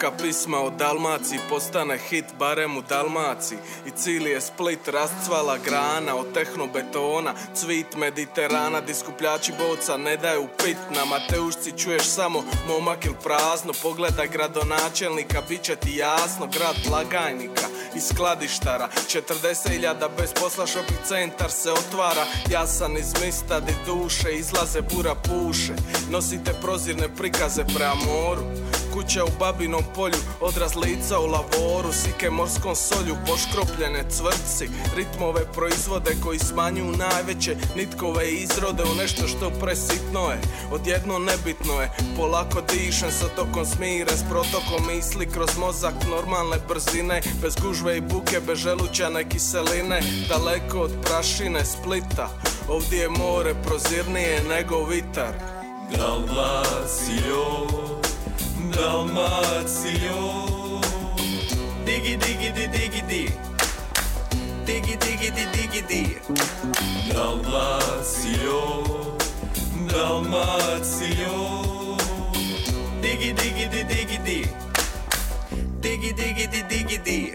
Svaka pisma o Dalmaciji postane hit barem u Dalmaciji. I cili je Split rascvala grana od tehnobetona. Cvit Mediterana, diskupljači boca ne daju pit. Na Mateušci čuješ samo momak il prazno. Pogledaj gradonačelnika, bit će ti jasno. Grad blagajnika i skladištara. 40.000 bez posla shopping centar se otvara. Ja sam iz mista di duše izlaze bura puše. Nosite prozirne prikaze prema moru Kuća u Babinom polju, odraz lica u lavoru Sike morskom solju, poškropljene cvrci Ritmove proizvode koji smanjuju najveće Nitkove izrode u nešto što presitno je Odjedno nebitno je, polako dišem sa tokom smire S protokom misli kroz mozak normalne brzine Bez gužve i buke, bez želućane kiseline Daleko od prašine Splita Ovdje je more prozirnije nego vitar. Dalmacio Dalmacio Digi digi di digi di. Digi digi di digi di. Dalmacio Dalmacio Digi digi di digi di Digi digi di digi di.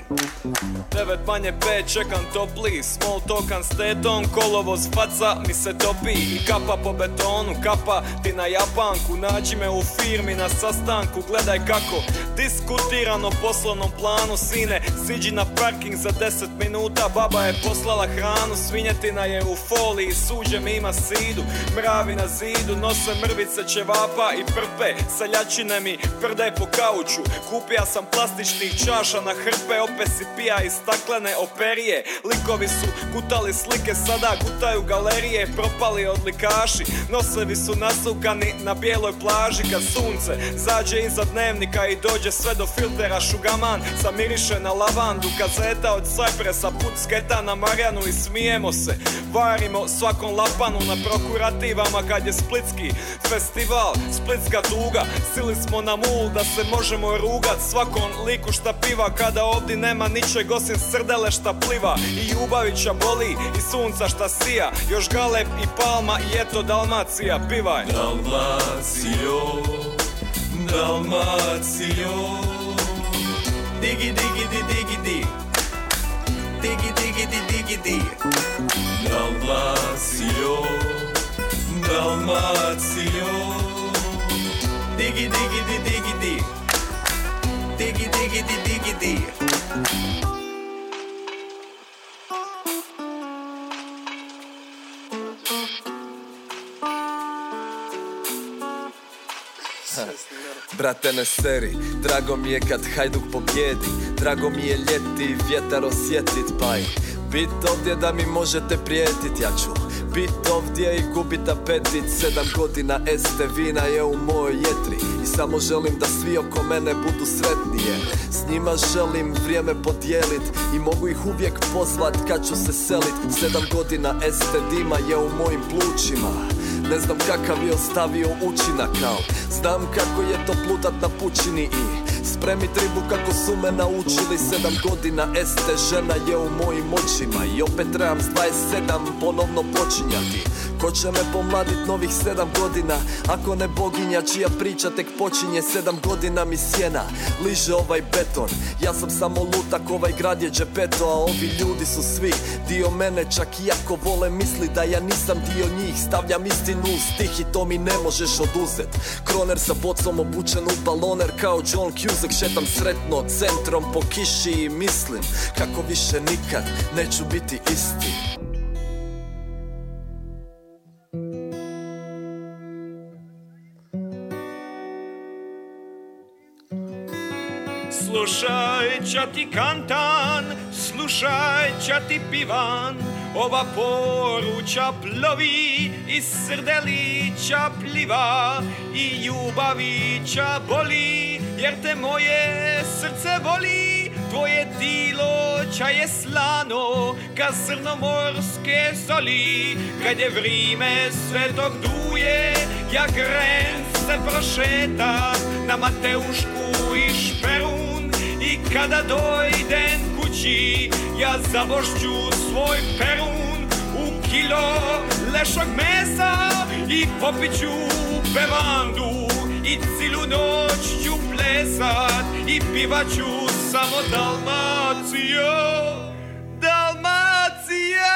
Devet manje pet čekam topli Small talkan s tetom Kolovo faca mi se topi. I kapa po betonu Kapa ti na japanku. Nađi me u firmi na sastanku Gledaj kako diskutirano poslovnom planu. Sine, siđi na parking za 10 minuta. Baba je poslala hranu Svinjetina je u foliji. Suđe mi ima sidu Mravi na zidu. Nose mrvice ćevapa i prpe Seljačine mi prde po kauču. Kupija sam plastičnih čaša na hrpe Opet si pija iz staklene operije. Likovi su gutali slike Sada gutaju galerije Propali odlikaši Nosevi su nasukani na bijeloj plaži Kad sunce zađe iza dnevnika I dođe sve do filtera šugaman Zamiriše na lavandu Kazeta od Cypressa Put sketa na Marjanu I smijemo se. Varimo svakom lapanu na prokurativama Kad je splitski festival Splitska tuga. Sili smo na mul da se možemo rugat Svakom liku šta piva Kada ovdje nema ničeg osim srdele šta pliva. I Ljubavića boli i sunca šta sija. Još Galeb i Palma i eto Dalmacija Pivaj. Dalmacio Dalmacio Digi digi di digi di. Digi digi di digi di. Dalmacio Dalmacio Digi digi di digi di Digi digi di digi di Brate ne seri, drago mi je kad Hajduk pobjedi. Drago mi je ljeti, vjetar osjetit pa i Bit ovdje da mi možete prijetit, ja ću Bit ovdje i gubit apetit. Sedam godina este vina je u mojoj jetri. I samo želim da svi oko mene budu sretnije. S njima želim vrijeme podijelit I mogu ih uvijek pozvat kad ću se selit. Sedam godina este dima je u mojim plućima. Ne znam kakav je ostavio učinak kao Znam kako je to plutat na pučini i Spremi tribu kako su me naučili Sedam godina. Este žena je u mojim očima I opet trebam s 27 ponovno počinjati. Ko će me pomladit novih sedam godina? Ako ne boginja čija priča tek počinje Sedam godina mi sjena. Liže ovaj beton Ja sam samo lutak, ovaj grad je džepeto A ovi ljudi su svi dio mene. Čak i ako vole misli da ja nisam dio njih Stavljam istinu u stih i to mi ne možeš oduzet. Kroner sa bocom obučen u baloner Kao John Q muzek šetam sretno centrom po kiši i mislim Kako više nikad neću biti isti. Slušaj ča ti kantan, slušaj ča ti pivan Ova poruča plovi i srdelića pliva I ljubavića boli, jer te moje srce voli Tvoje tilo ča je slano, ka crnomorske soli. Kad je vrime svetog duje, ja gren se prošeta Na Mateušku i Šperun. I kada dojdem kući, ja zabošću svoj perun U kilo lešog mesa i popiću bevandu I cilu noć ću plesat i pivaću samo Dalmacijo. Dalmacija!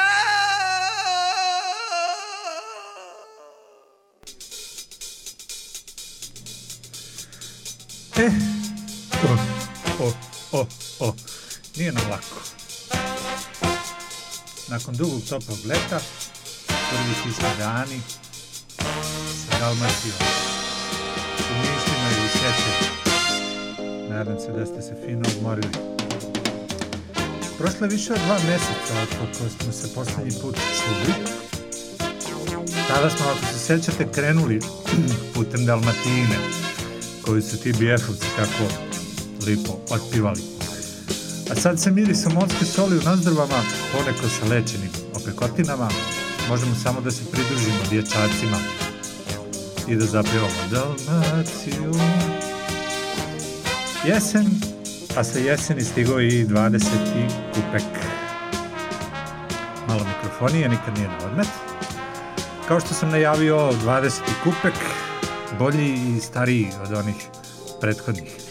E, o, o, o, o, nije nam lako. Nakon dugog toplog leta, prvi kišni dani, sa Dalmacijom, u mislima ili sjećanju. Nadam se da ste se fino odmorili. Prošlo je više od dva mjeseca od kako smo se posljednji put čuli. Tada smo, ako se sjećate, krenuli putem Dalmatine, koju su ti BF-ovci tako lipo otpivali. A sad se mirisom morske soli u nozdrvama, poneko sa lečenim opekotinama, možemo samo da se pridružimo dječacima i da zapjevamo Dalmaciju. Jesen, a sa jeseni stigo i 20. kupek. Malo mikrofonije, nikad nije na odmet. Kao što sam najavio, 20. kupek, bolji i stariji od onih prethodnih.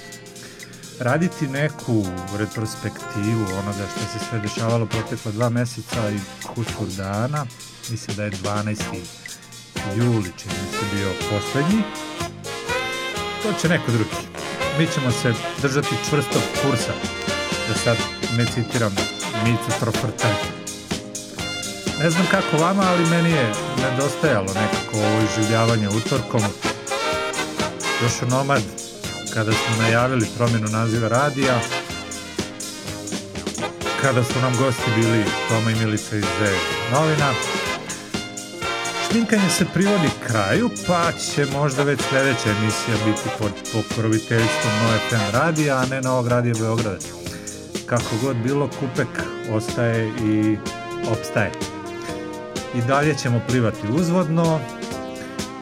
Raditi neku retrospektivu onoga što se sve dešavalo proteklo dva mjeseca i kusur dana, mislim da je 12. juli, čini se bio posljednji, to će neko drugi. Mi ćemo se držati čvrstog kursa, da sad ne citiram Micu Trofrta. Ne znam kako vama, ali meni je nedostajalo nekako ovo iživljavanje utorkom. Još Nomad, kada smo najavili promjenu naziva radija, kada su nam gosti bili Toma i Milica iz novina, Šminkanje se privodi kraju, pa će možda već sljedeća emisija biti pod pokroviteljstvom Nove FM radija, a ne Novog radija Beograda. Kako god bilo, Kupek ostaje i opstaje. I dalje ćemo plivati uzvodno,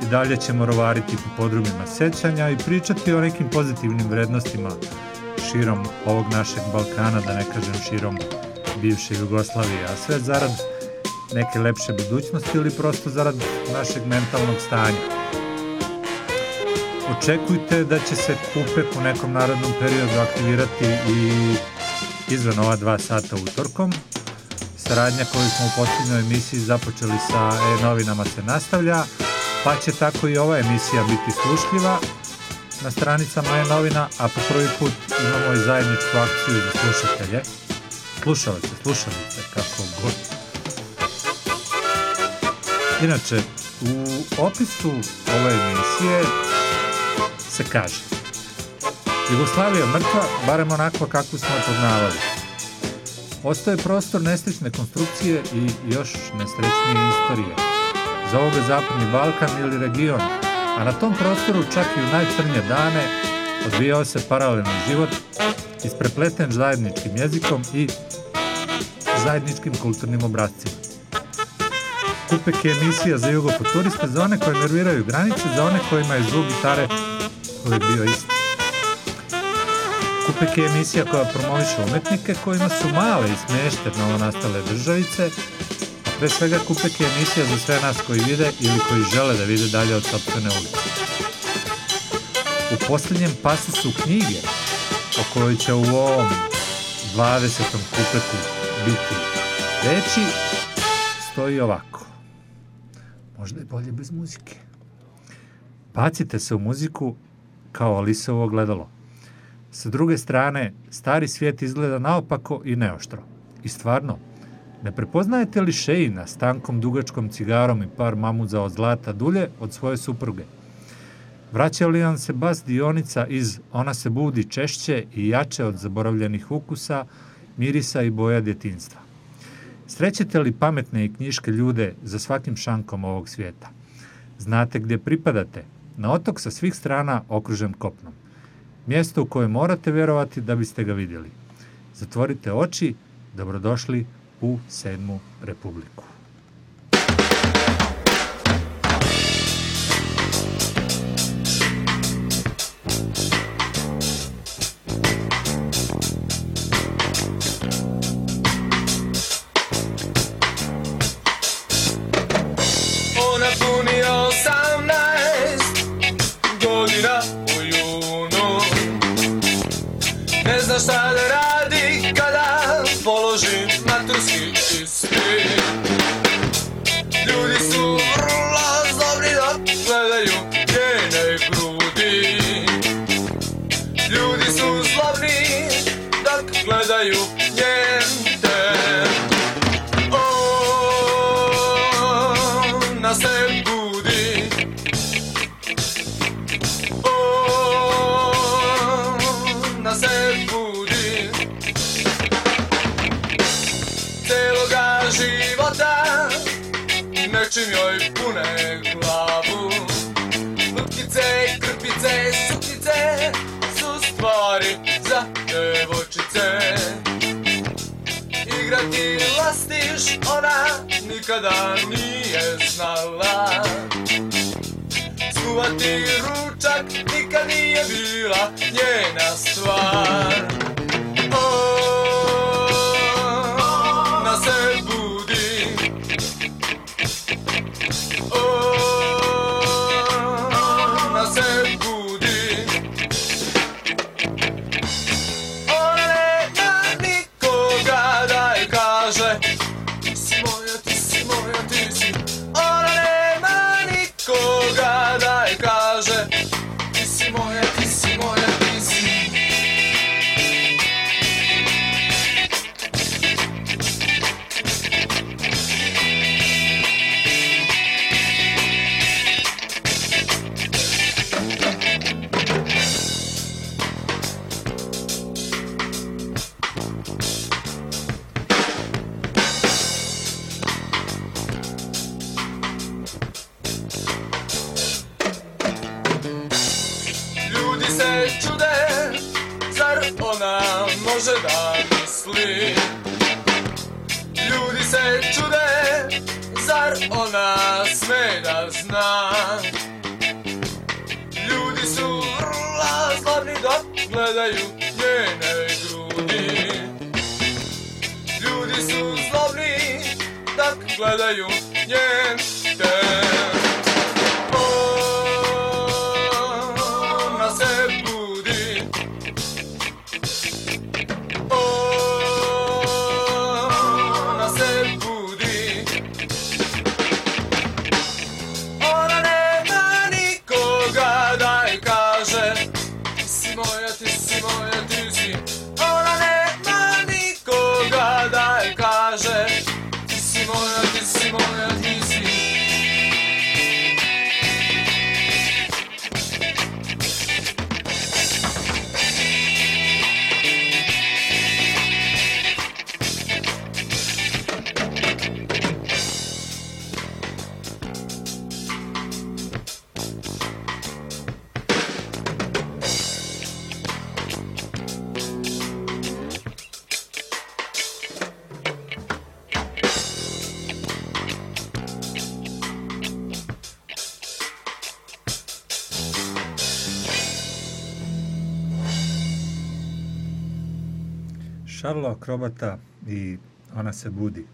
i dalje ćemo rovariti po podrumima sećanja i pričati o nekim pozitivnim vrednostima širom ovog našeg Balkana, da ne kažem širom bivše Jugoslavije, a sve zarad neke lepše budućnosti ili prosto zarad našeg mentalnog stanja. Očekujte da će se Kupek u nekom narodnom periodu aktivirati i izvan ova dva sata utorkom. Saradnja koju smo u posljednjoj emisiji započeli sa e-novinama se nastavlja, pa će tako i ova emisija biti slušljiva na stranicama e-novina, a po prvi put imamo i zajedničku akciju za slušatelje, slušalice, slušalice, kako god. Inače, u opisu ove emisije se kaže Jugoslavija mrtva, barem onako kakvu smo poznavali. Ostaje prostor nesrećne konstrukcije i još nesrećnije istorije. Ovoga zapadni Balkan ili region, a na tom prostoru čak i u najcrnje dane odvijao se paralelni život isprepleten zajedničkim jezikom i zajedničkim kulturnim obrazcima. Kupek je emisija za jugofuturiste, za one koje nerviraju granice, za one kojima je zvuk gitare uvijek bio isti. Kupek je emisija koja promoviše umetnike kojima su male i smješte novo nastale državice, pre svega Kupek je emisija za sve nas koji vide ili koji žele da vide dalje od sopstvene ulice. U posljednjem pasusu knjige, o kojoj će u ovom 20. kupeku biti reći, stoji ovako. Možda je bolje bez muzike. Bacite se u muziku kao Alisovo gledalo. Sa druge strane, stari svijet izgleda naopako i neoštro. I stvarno, ne prepoznajete li Šejina s tankom dugačkom cigarom i par mamuza od zlata dulje od svoje supruge? Vraća li vam se bas dionica iz Ona se budi češće i jače od zaboravljenih ukusa, mirisa i boja djetinstva? Srećete li pametne i knjiške ljude za svakim šankom ovog svijeta? Znate gdje pripadate? Na otok sa svih strana okružen kopnom. Mjesto u koje morate vjerovati da biste ga vidjeli. Zatvorite oči, dobrodošli u sedmu republiku. Nečim joj pune glavu. Lutkice, krpice, suknice Su stvari za devojčice. Igrati lastiš ona nikada nije znala. Skuvati ručak nikad nije bila njena stvar akrobata i ona se budi.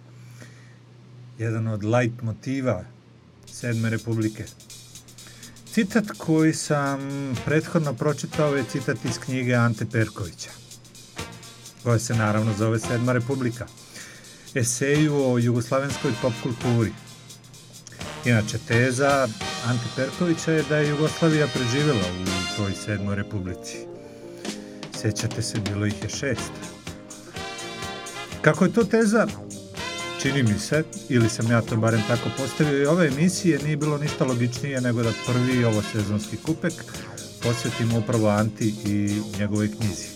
Jedan od light motiva Sedme republike. Citat koji sam prethodno pročitao je citat iz knjige Ante Perkovića, koja se naravno zove Sedma republika. Eseju o jugoslavenskoj pop kulturi. Inače, teza Ante Perkovića je da je Jugoslavija preživjela u toj Sedmoj republici. Sjećate se, bilo ih je šest. Kako je to teza, čini mi se, ili sam ja to barem tako postavio, i ove emisije nije bilo ništa logičnije nego da prvi ovo sezonski kupek posvetimo upravo Anti i njegovoj knjizi.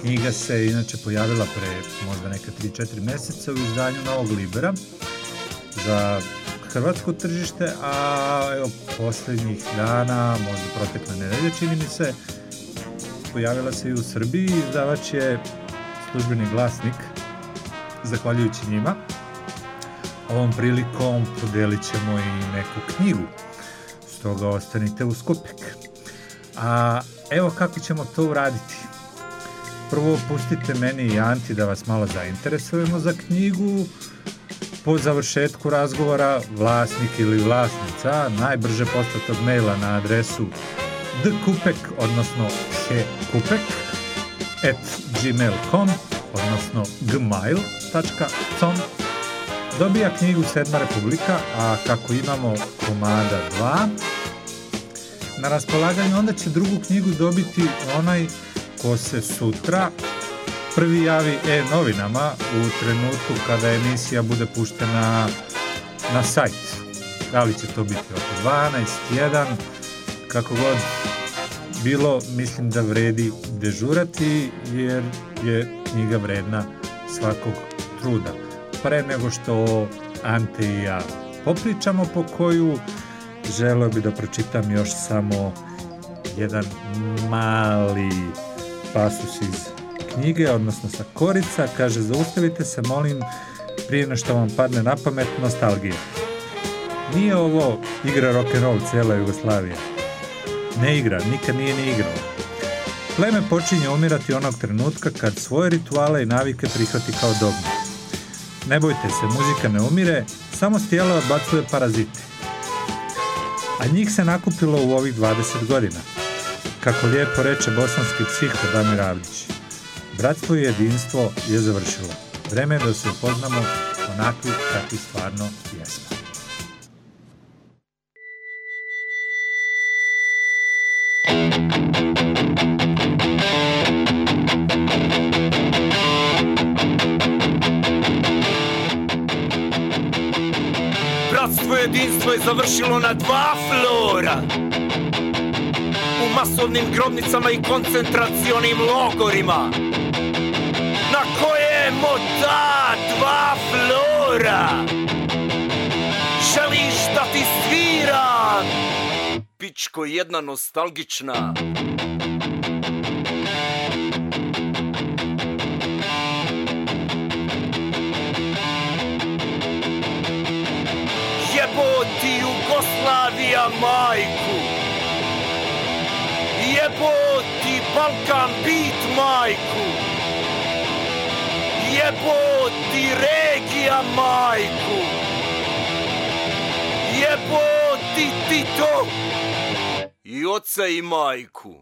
Knjiga se inače pojavila pre možda neka 3-4 mjeseca u izdanju Novog Libera za hrvatsko tržište, a evo posljednjih dana, možda protekle nedelje čini mi se, pojavila se i u Srbiji, izdavač je službeni glasnik, zahvaljujući njima. Ovom prilikom podelit ćemo i neku knjigu, stoga ostanite u skupik. A evo kako ćemo to uraditi. Prvo pustite meni i Anti da vas malo zainteresujemo za knjigu. Po završetku razgovora vlasnik ili vlasnica najbrže poslatog maila na adresu dkupek, odnosno hekupek, at gmail.com, odnosno gmail.com, dobija knjigu Sedma republika, a kako imamo komada 2, na raspolaganju onda će drugu knjigu dobiti onaj ko se sutra prvi javi e-novinama u trenutku kada emisija bude puštena na sajt. Da li će to biti oko 12, 1, kako god bilo, mislim da vredi dežurati jer je knjiga vredna svakog truda. Pre nego što Ante i ja popričamo po koju, želeo bi da pročitam još samo jedan mali pasus iz knjige, odnosno sa korica, kaže zaustavite se, molim, prije nego što vam padne na pamet nostalgija. Nije ovo igra rock'n'roll cijela Jugoslavija. Ne igra, nikad nije ni igrao. Pleme počinje umirati onog trenutka kad svoje rituale i navike prihvati kao dogma. Ne bojte se, muzika ne umire, samo stijela odbacuje parazite. A njih se nakupilo u ovih 20 godina. Kako lijepo reče bosanski psiho Damir Avdić. Bratstvo i jedinstvo je završilo. Vreme je da se upoznamo onakvi kakvi stvarno jesmo. Jedinstvo je završilo na dva flora. U masovnim grobnicama i koncentracionim logorima. Na kojemo ta dva flora? Želiš da ti sviram? Pičko jedna nostalgična Jugoslavija majku. Jebo ti Balkan bit majku. Jebo ti regija majku. Jebo ti Tito. I oca i majku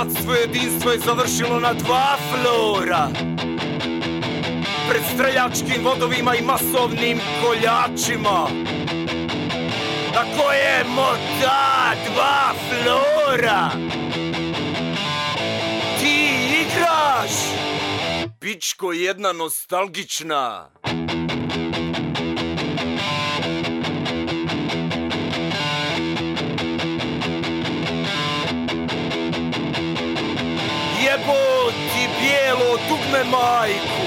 Bratstvo i jedinstvo je završilo na dva flora. Pred streljačkim vodovima i masovnim koljačima. Na kojemo ta dva flora? Ti igraš! Pičko jedna nostalgična Jebo ti bijelo dugme majku.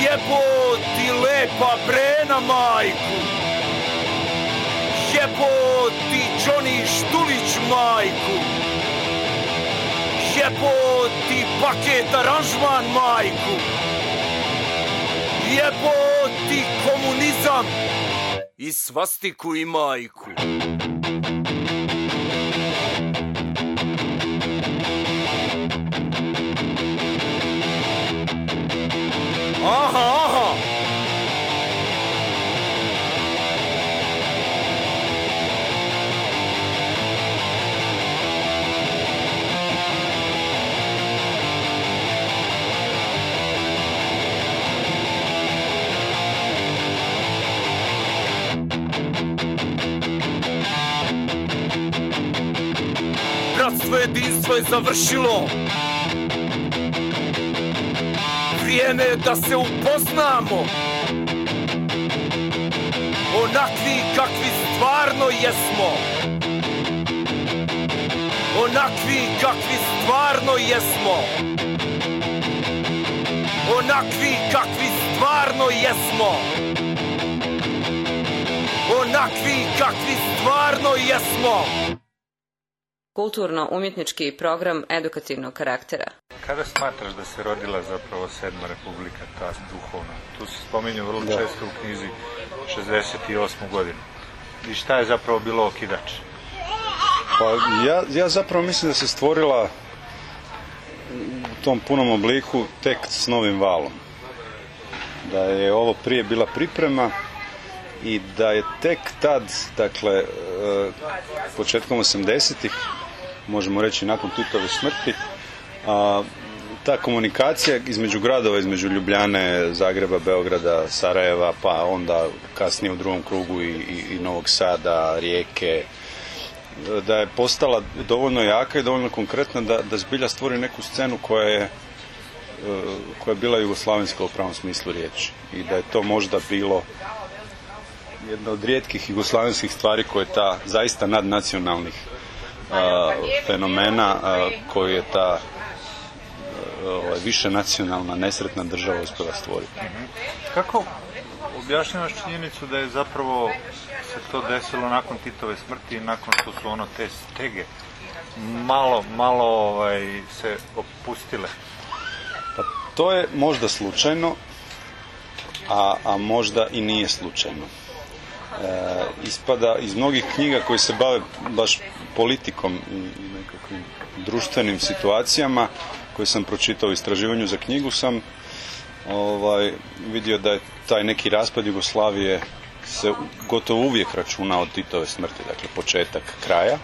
Jebo ti lepa brena majku. Jebo ti Johnny Štulić majku. Jebo ti paket aranžman majku. Jebo ti komunizam I svastiku i majku Ага, ага. Братство, единство и завършило! Vrijeme je da se upoznamo. Onakvi kakvi stvarno jesmo. Onakvi kakvi stvarno jesmo. Onakvi kakvi stvarno jesmo. Onakvi kakvi stvarno jesmo. Kulturno-umjetnički program edukativnog karaktera. Kada smatraš da se rodila zapravo sedma republika, ta duhovna? Tu se spominje vrlo često u knjizi 68. godinu. I šta je zapravo bilo okidač? Pa ja, ja zapravo mislim da se stvorila u tom punom obliku tek s novim valom. Da je ovo prije bila priprema i da je tek tad, dakle, e, početkom 80-ih, možemo reći nakon Titove smrti, a, ta komunikacija između gradova, između Ljubljane, Zagreba, Beograda, Sarajeva, pa onda kasnije u drugom krugu i, i, i Novog Sada, Rijeke, da je postala dovoljno jaka i dovoljno konkretna da, da zbilja stvori neku scenu koja je e, koja je bila jugoslavenska u pravom smislu riječi i da je to možda bilo jedna od rijetkih jugoslavenskih stvari koje je ta zaista nadnacionalnih a, fenomena a, koju je ta ovaj, više nacionalna nesretna država uspjela stvoriti. Kako objašnjavaš činjenicu da je zapravo se to desilo nakon Titove smrti i nakon što su ono te stege malo, malo ovaj, se opustile? Pa to je možda slučajno, a, a možda i nije slučajno. E, ispada iz mnogih knjiga koji se bave baš politikom i nekakvim društvenim situacijama koje sam pročitao u istraživanju za knjigu sam ovaj, vidio da je taj neki raspad Jugoslavije se gotovo uvijek računa od Titove smrti, dakle početak kraja,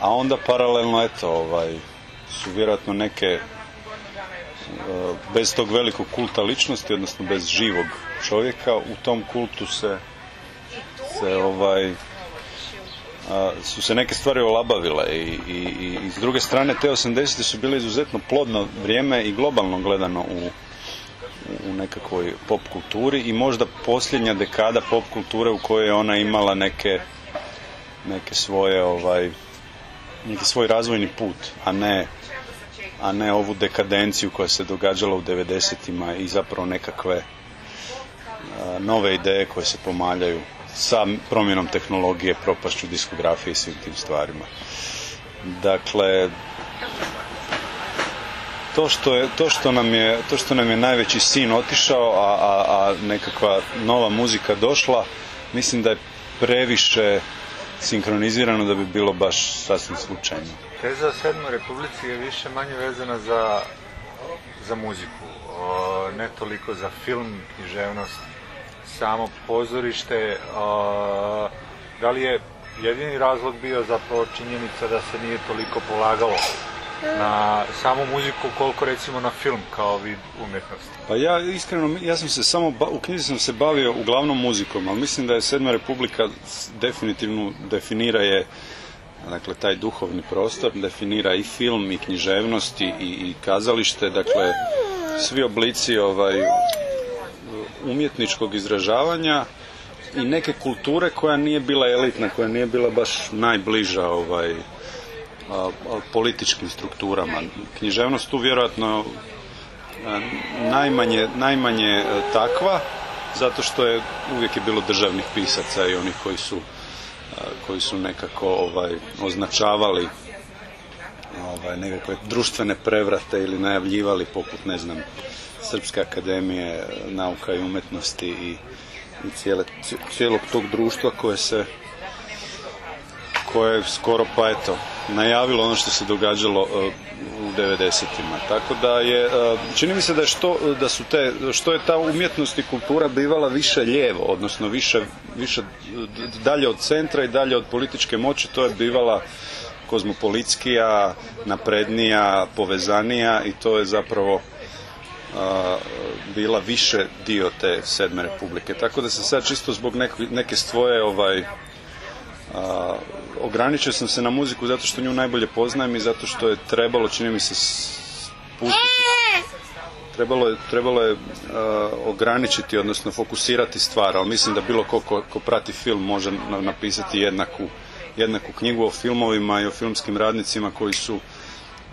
a onda paralelno eto ovaj, su vjerojatno neke e, bez tog velikog kulta ličnosti, odnosno bez živog čovjeka, u tom kultu se, se ovaj, su se neke stvari olabavile i, i, i s druge strane te 80. su bile izuzetno plodno vrijeme i globalno gledano u, u nekakvoj pop kulturi i možda posljednja dekada pop kulture u kojoj je ona imala neke, neke svoje ovaj, neki svoj razvojni put, a ne a ne ovu dekadenciju koja se događala u 90-ima i zapravo nekakve a, nove ideje koje se pomaljaju sa promjenom tehnologije, propašću diskografije i svim tim stvarima. Dakle, to što, je, to, što nam je, to što nam je najveći sin otišao, a, a, a nekakva nova muzika došla, mislim da je previše sinkronizirano da bi bilo baš sasvim slučajno. Teza o sedmoj republici je više manje vezana za, za muziku, o, ne toliko za film, književnost, samo pozorište. Da li je jedini razlog bio zapravo činjenica da se nije toliko polagalo na samu muziku koliko recimo na film kao vid umjetnosti? Pa ja iskreno, ja sam se samo, u knjizi sam se bavio uglavnom muzikom, ali mislim da je Sedma republika definitivno definira je dakle taj duhovni prostor, definira i film i književnost i, i kazalište, dakle svi oblici ovaj, umjetničkog izražavanja i neke kulture koja nije bila elitna, koja nije bila baš najbliža ovaj, a, a, političkim strukturama. Književnost tu vjerojatno a, najmanje, najmanje takva, zato što je uvijek je bilo državnih pisaca i onih koji su koji su nekako ovaj, označavali ovaj, nekakve društvene prevrate ili najavljivali poput ne znam Srpske akademije nauka i umetnosti i, i cijele, cijelog tog društva koje se koje je skoro pa eto najavilo ono što se događalo uh, u 90-ima. Tako da je, uh, čini mi se da, je što, da su te, što je ta umjetnost i kultura bivala više lijevo, odnosno više, više dalje od centra i dalje od političke moći, to je bivala kozmopolitskija, naprednija, povezanija i to je zapravo bila više dio te sedme republike. Tako da se sad čisto zbog neke, neke svoje ovaj, a, ograničio sam se na muziku zato što nju najbolje poznajem i zato što je trebalo, čini mi se, spustiti trebalo je, trebalo je uh, ograničiti, odnosno fokusirati stvar, ali mislim da bilo ko, ko, ko prati film može napisati jednaku, jednaku knjigu o filmovima i o filmskim radnicima koji su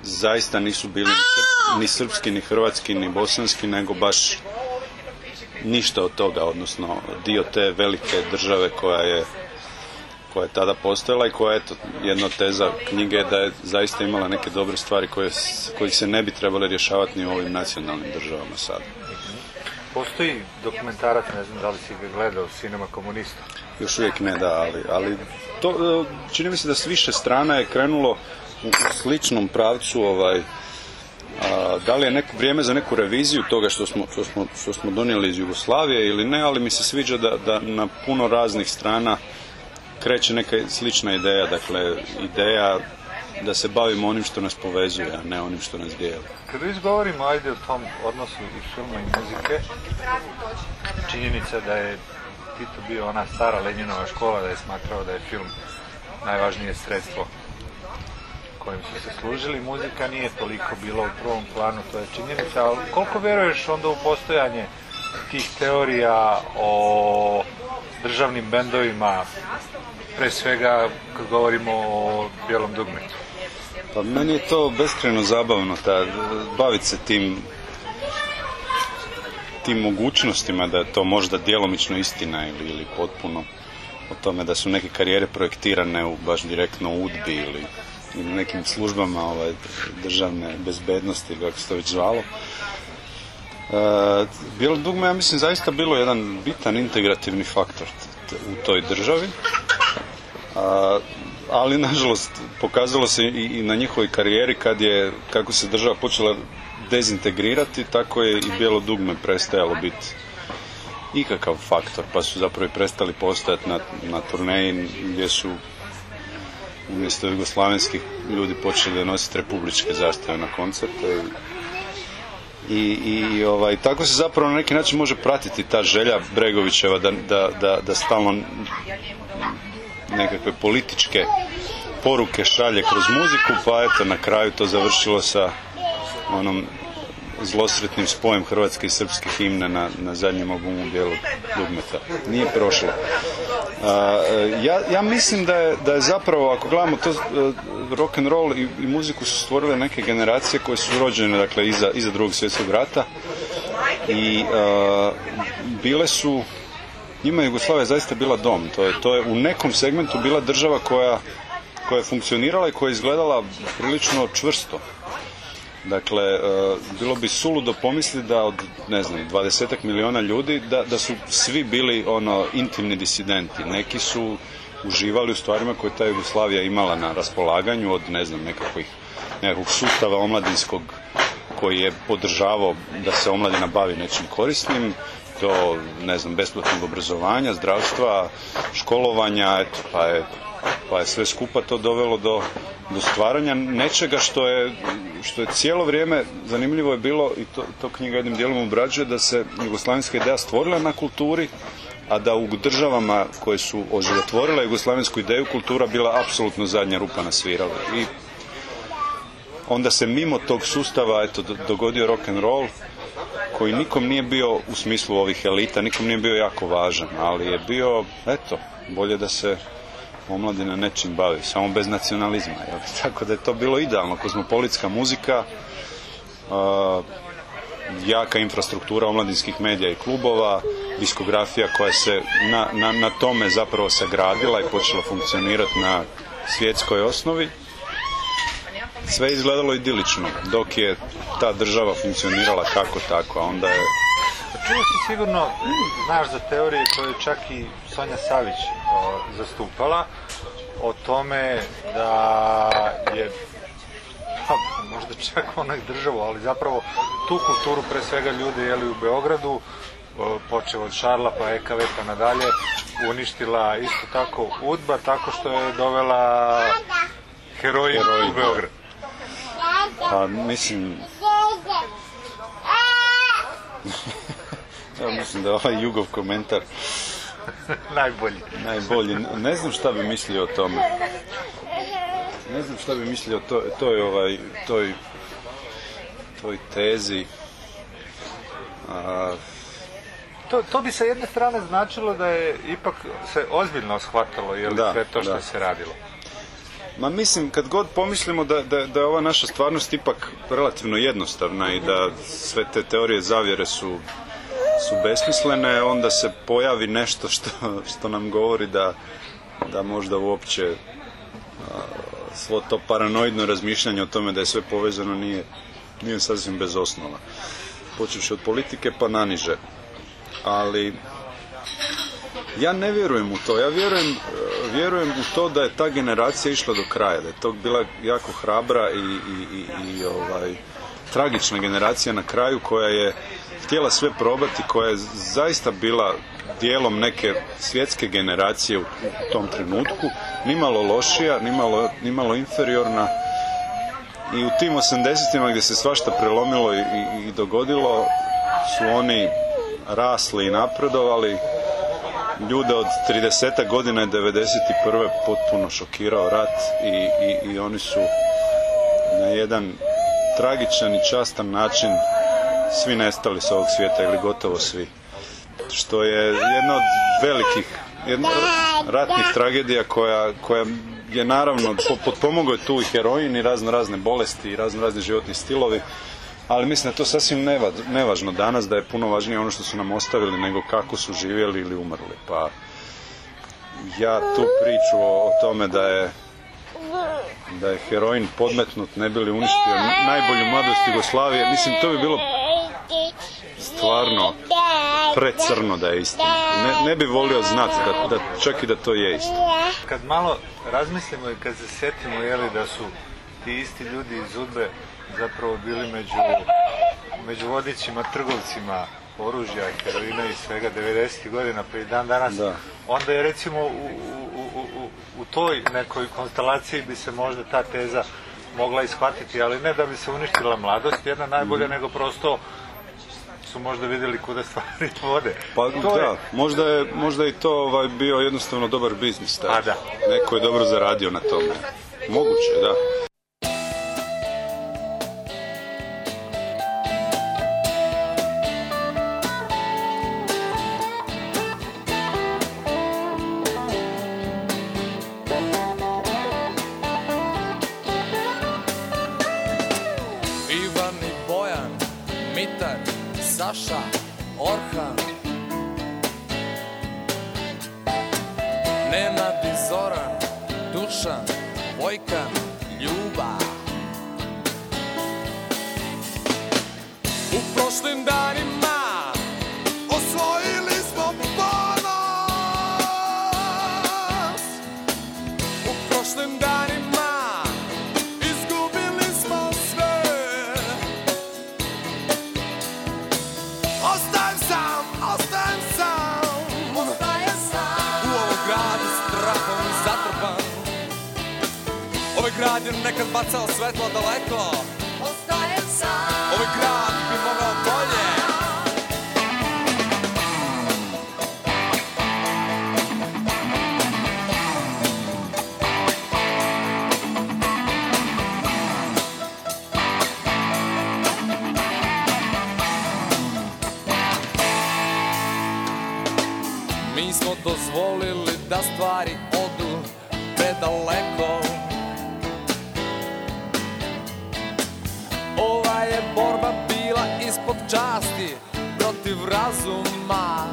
zaista nisu bili ni, ni srpski, ni hrvatski, ni bosanski, nego baš ništa od toga, odnosno dio te velike države koja je koja je tada postojala i koja je jedna od teza knjige da je zaista imala neke dobre stvari koje, kojih se ne bi trebale rješavati ni u ovim nacionalnim državama sada. Postoji dokumentarac, ne znam da li si ga gledao, Sinema komunista? Još uvijek ne da, ali, ali to, čini mi se da s više strana je krenulo u sličnom pravcu ovaj, a, da li je neko vrijeme za neku reviziju toga što smo, što smo, što smo donijeli iz Jugoslavije ili ne, ali mi se sviđa da, da na puno raznih strana kreće neka slična ideja, dakle ideja da se bavimo onim što nas povezuje, a ne onim što nas dijeli. Kada izgovorimo ajde o tom odnosu i filma i muzike, činjenica da je Tito bio ona stara Lenjinova škola, da je smatrao da je film najvažnije sredstvo kojim su se služili. Muzika nije toliko bila u prvom planu, to je činjenica, ali koliko vjeruješ onda u postojanje tih teorija o državnim bendovima, pre svega kad govorimo o bijelom dugmetu? Pa meni je to beskreno zabavno, ta, baviti se tim tim mogućnostima da je to možda djelomično istina ili, ili potpuno o tome da su neke karijere projektirane u, baš direktno u udbi ili, ili nekim službama ovaj, državne bezbednosti kako se to već zvalo. E, dugme, ja mislim, zaista bilo jedan bitan integrativni faktor u toj državi. A, ali nažalost pokazalo se i, i na njihovoj karijeri kad je, kako se država počela dezintegrirati, tako je i bijelo dugme prestajalo biti ikakav faktor, pa su zapravo i prestali postojati na, na turneji gdje su umjesto jugoslavenskih ljudi počeli da nositi republičke zastave na koncerte i, i ovaj, tako se zapravo na neki način može pratiti ta želja Bregovićeva da, da, da, da stalno nekakve političke poruke šalje kroz muziku, pa eto na kraju to završilo sa onom zlosretnim spojem hrvatske i srpske himne na, na zadnjem albumu Bijelog dugmeta. Nije prošlo. A, ja, ja mislim da je, da je zapravo, ako gledamo to, rock and roll i, i muziku su stvorile neke generacije koje su rođene dakle, iza, iza drugog svjetskog rata i a, bile su njima Jugoslavija zaista bila dom. To je, to je u nekom segmentu bila država koja, koja je funkcionirala i koja je izgledala prilično čvrsto. Dakle, e, bilo bi suludo pomisliti da od, ne znam, dvadesetak miliona ljudi, da, da su svi bili ono intimni disidenti. Neki su uživali u stvarima koje ta Jugoslavija imala na raspolaganju od, ne znam, nekakvih, nekakvog sustava omladinskog koji je podržavao da se omladina bavi nečim korisnim, do, ne znam, besplatnog obrazovanja, zdravstva, školovanja, eto, pa je, pa je sve skupa to dovelo do, do stvaranja nečega što je, što je cijelo vrijeme, zanimljivo je bilo, i to, to knjiga jednim dijelom obrađuje, da se jugoslavenska ideja stvorila na kulturi, a da u državama koje su oživotvorile jugoslavensku ideju, kultura bila apsolutno zadnja rupa na svirali. I onda se mimo tog sustava eto, dogodio rock and roll, koji nikom nije bio u smislu ovih elita, nikom nije bio jako važan, ali je bio, eto, bolje da se omladina nečim bavi, samo bez nacionalizma. Jel? Tako da je to bilo idealno, kozmopolitska muzika, jaka infrastruktura omladinskih medija i klubova, diskografija koja se na, na, na tome zapravo sagradila i počela funkcionirati na svjetskoj osnovi sve izgledalo idilično, dok je ta država funkcionirala kako tako, a onda je... Čuo si sigurno, znaš za teorije koje čak i Sonja Savić o, zastupala, o tome da je pa, možda čak onak državu, ali zapravo tu kulturu pre svega ljudi jeli u Beogradu, počeo od Šarla pa EKV pa nadalje, uništila isto tako Udba tako što je dovela heroin, heroin. u Beograd. Pa mislim... ja mislim da ovaj Jugov komentar Najbolji. Najbolji. Ne znam šta bi mislio o tome. Ne znam šta bi mislio o to, toj, ovaj, toj, toj tezi. A, To, to bi sa jedne strane značilo da je ipak se ozbiljno shvatilo je li Da, sve to što da. se radilo. Ma mislim, kad god pomislimo da, da, da je ova naša stvarnost ipak relativno jednostavna i da sve te teorije zavjere su, su besmislene, onda se pojavi nešto što, što nam govori da, da možda uopće a, svo to paranoidno razmišljanje o tome da je sve povezano nije, nije sasvim bez osnova. Počevši od politike pa naniže. Ali ja ne vjerujem u to. Ja vjerujem, e, vjerujem u to da je ta generacija išla do kraja, da je to bila jako hrabra i, i, i, i, ovaj, tragična generacija na kraju koja je htjela sve probati, koja je zaista bila dijelom neke svjetske generacije u, tom trenutku, nimalo lošija, nimalo, nimalo inferiorna i u tim 80-ima gdje se svašta prelomilo i, i, dogodilo su oni rasli i napredovali ljude od 30 godina i 91. potpuno šokirao rat i, i, i oni su na jedan tragičan i častan način svi nestali s ovog svijeta ili gotovo svi. Što je jedna od velikih jedna ratnih tragedija koja, koja je naravno po- potpomogao tu i heroin i razno razne bolesti i razno razni životni stilovi ali mislim da je to sasvim neva- nevažno danas, da je puno važnije ono što su nam ostavili nego kako su živjeli ili umrli. Pa ja tu priču o tome da je da je heroin podmetnut ne bi li uništio najbolju mladost Jugoslavije, mislim to bi bilo stvarno precrno da je istina. Ne, ne bi volio znati da, da čak i da to je istina. Kad malo razmislimo i kad se sjetimo jeli, da su ti isti ljudi iz Udbe zapravo bili među, među vodićima trgovcima oružja, heroina i svega 90. godina pa i dan danas, Da. Onda je recimo u, u, u, u, u toj nekoj konstelaciji bi se možda ta teza mogla ishvatiti, ali ne da bi se uništila mladost, jedna najbolja, Mhm. nego prosto su možda vidjeli kuda stvari vode. Pa To je- da, možda je, možda je i to ovaj, bio jednostavno dobar biznis. taj. A da. Neko je dobro zaradio na tome. Moguće, da. Sasha, bacao svetlo daleko. Ostajem sam. Ovaj grad bi mogao bolje. Mi smo dozvolili da stvari odu predaleko borba bila ispod časti protiv razuma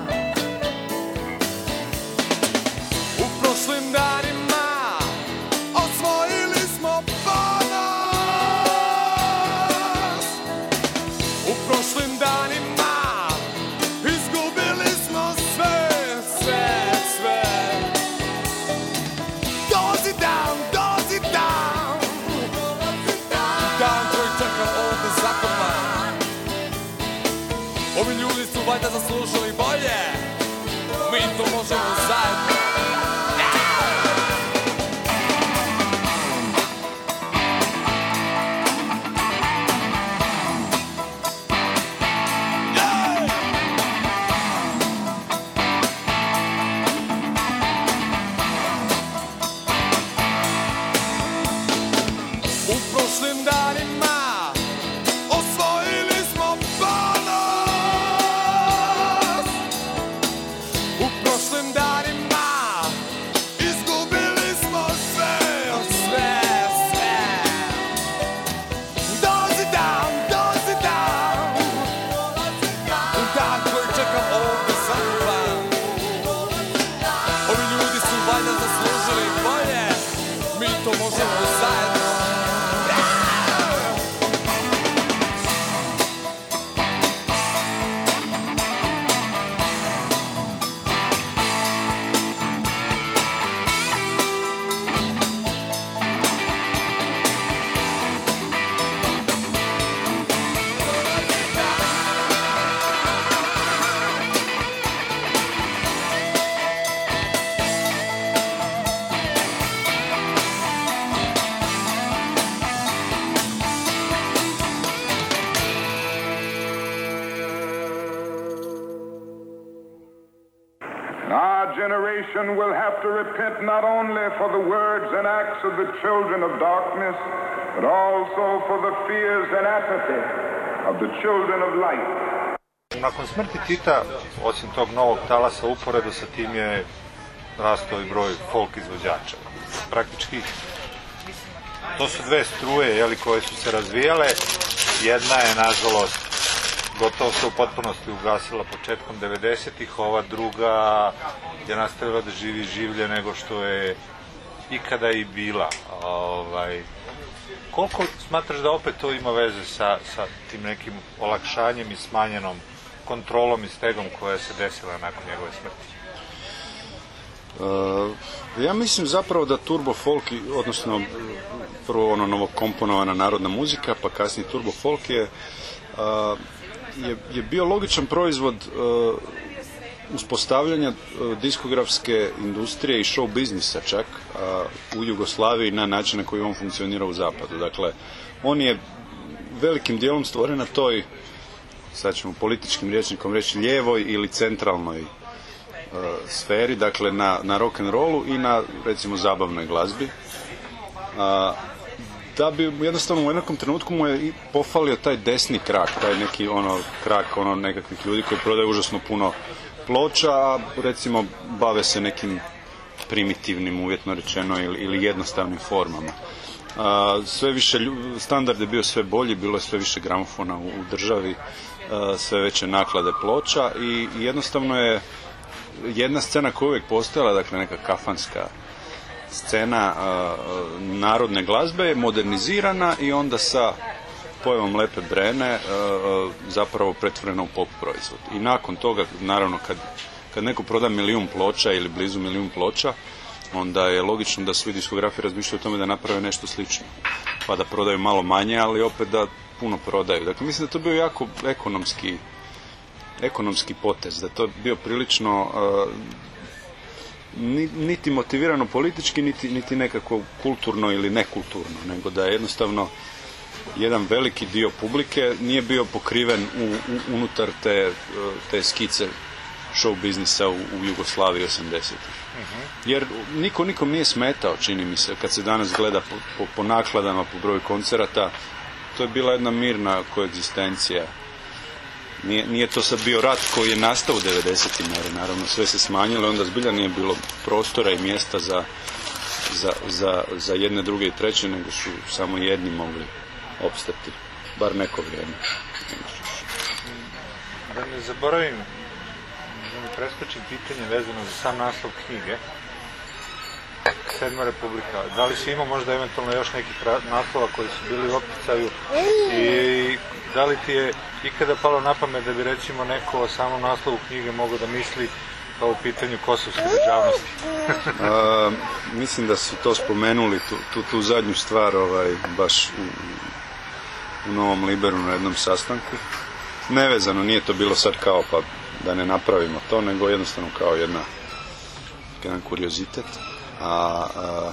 generation will have to repent not only for the words and acts of the children of darkness, but also for the fears and apathy of the children of light. Nakon smrti Tita, osim tog novog talasa uporedo sa tim je rastao i broj folk izvođača. Praktički to su dve struje jeli, koje su se razvijale. Jedna je, nažalost, gotovo se u potpunosti ugasila početkom 90-ih, ova druga je nastavila da živi življe nego što je ikada i bila. Ovaj, koliko smatraš da opet to ima veze sa, sa tim nekim olakšanjem i smanjenom kontrolom i stegom koja se desila nakon njegove smrti? Uh, ja mislim zapravo da turbo folk, odnosno prvo ono novokomponovana narodna muzika, pa kasnije turbo folk je, uh, je, je bio logičan proizvod uh, uspostavljanja uh, diskografske industrije i show biznisa čak u Jugoslaviji na način na koji on funkcionira u zapadu. Dakle, on je velikim dijelom stvoren na toj, sad ćemo političkim rječnikom reći, lijevoj ili centralnoj uh, sferi, dakle na, na rock and rollu i na recimo zabavnoj glazbi. Da bi jednostavno u nekom trenutku mu je i pofalio taj desni krak, taj neki ono krak ono nekakvih ljudi koji prodaju užasno puno ploča, a recimo bave se nekim primitivnim uvjetno rečeno ili, ili jednostavnim formama. A, sve više, standard je bio sve bolji, bilo je sve više gramofona u, državi, sve veće naklade ploča i, i jednostavno je jedna scena koja je uvijek postojala, dakle neka kafanska scena narodne glazbe je modernizirana i onda sa pojavom Lepe Brene zapravo pretvorena u pop proizvod. I nakon toga, naravno, kad, kad neko proda milijun ploča ili blizu milijun ploča, onda je logično da svi diskografi razmišljaju o tome da naprave nešto slično. Pa da prodaju malo manje, ali opet da puno prodaju. Dakle, mislim da to bio jako ekonomski ekonomski potez, da to bio prilično uh, niti motivirano politički, niti, niti nekako kulturno ili nekulturno, nego da je jednostavno jedan veliki dio publike nije bio pokriven u, u- unutar te, uh, te skice show biznisa u, u Jugoslaviji 80-ih. Jer niko nikom nije smetao, čini mi se, kad se danas gleda po, po, po nakladama, po broju koncerata, to je bila jedna mirna koegzistencija. Nije, nije to sad bio rat koji je nastao u 90-im, jer naravno sve se smanjilo, onda zbilja nije bilo prostora i mjesta za, za, za, za jedne, druge i treće, nego su samo jedni mogli opstati, bar neko vrijeme. Da ne zaboravim, da ne preskočim pitanje vezano za sam naslov knjige. Sedma republika. Da li si imao možda eventualno još nekih naslova koji su bili u opticaju i da li ti je ikada palo na pamet da bi recimo neko o samom naslovu knjige mogao da misli kao u pitanju kosovske državnosti? A, mislim da su to spomenuli, tu, tu, tu zadnju stvar, ovaj, baš u, u Novom Liberu na jednom sastanku. Nevezano, nije to bilo sad kao pa da ne napravimo to, nego jednostavno kao jedna, jedan kuriozitet. A, a,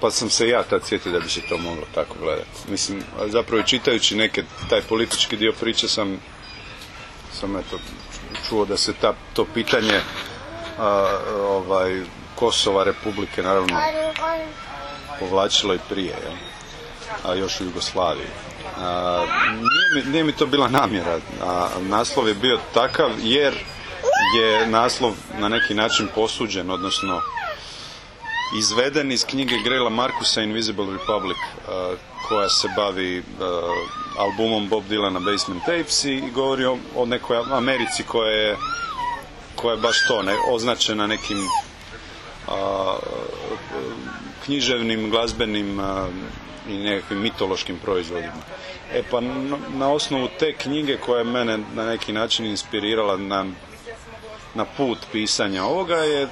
pa sam se ja tad sjetio da bi se to moglo tako gledati. Mislim, zapravo čitajući neke, taj politički dio priče sam, sam eto, čuo da se ta, to pitanje a, ovaj, Kosova, Republike, naravno, povlačilo i prije, jel? a još u Jugoslaviji. A, nije, mi, nije mi to bila namjera, a naslov je bio takav jer je naslov na neki način posuđen, odnosno izveden iz knjige Grela Markusa Invisible Republic koja se bavi albumom Bob Dylana Basement Tapes i govori o, nekoj Americi koja je koja je baš to, ne, označena nekim a, književnim, glazbenim i nekakvim mitološkim proizvodima. E pa na, na osnovu te knjige koja je mene na neki način inspirirala na, na put pisanja ovoga je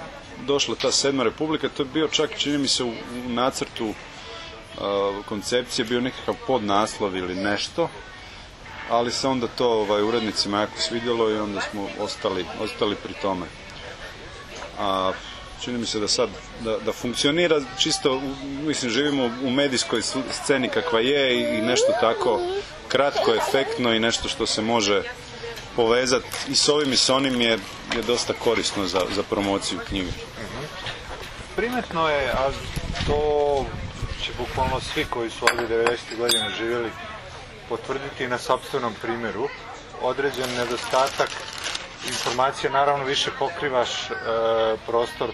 došla ta sedma republika, to je bio čak, čini mi se, u, nacrtu uh, koncepcije bio nekakav podnaslov ili nešto, ali se onda to ovaj, urednicima jako svidjelo i onda smo ostali, ostali pri tome. A, čini mi se da sad da, da funkcionira čisto, mislim, živimo u medijskoj sceni kakva je i, i nešto tako kratko, efektno i nešto što se može povezati i s ovim i s onim je, je dosta korisno za, za promociju knjige. Primetno je, a to će bukvalno svi koji su ovdje 90. godina živjeli potvrditi na sobstvenom primjeru, određen nedostatak informacije, naravno više pokrivaš e, prostor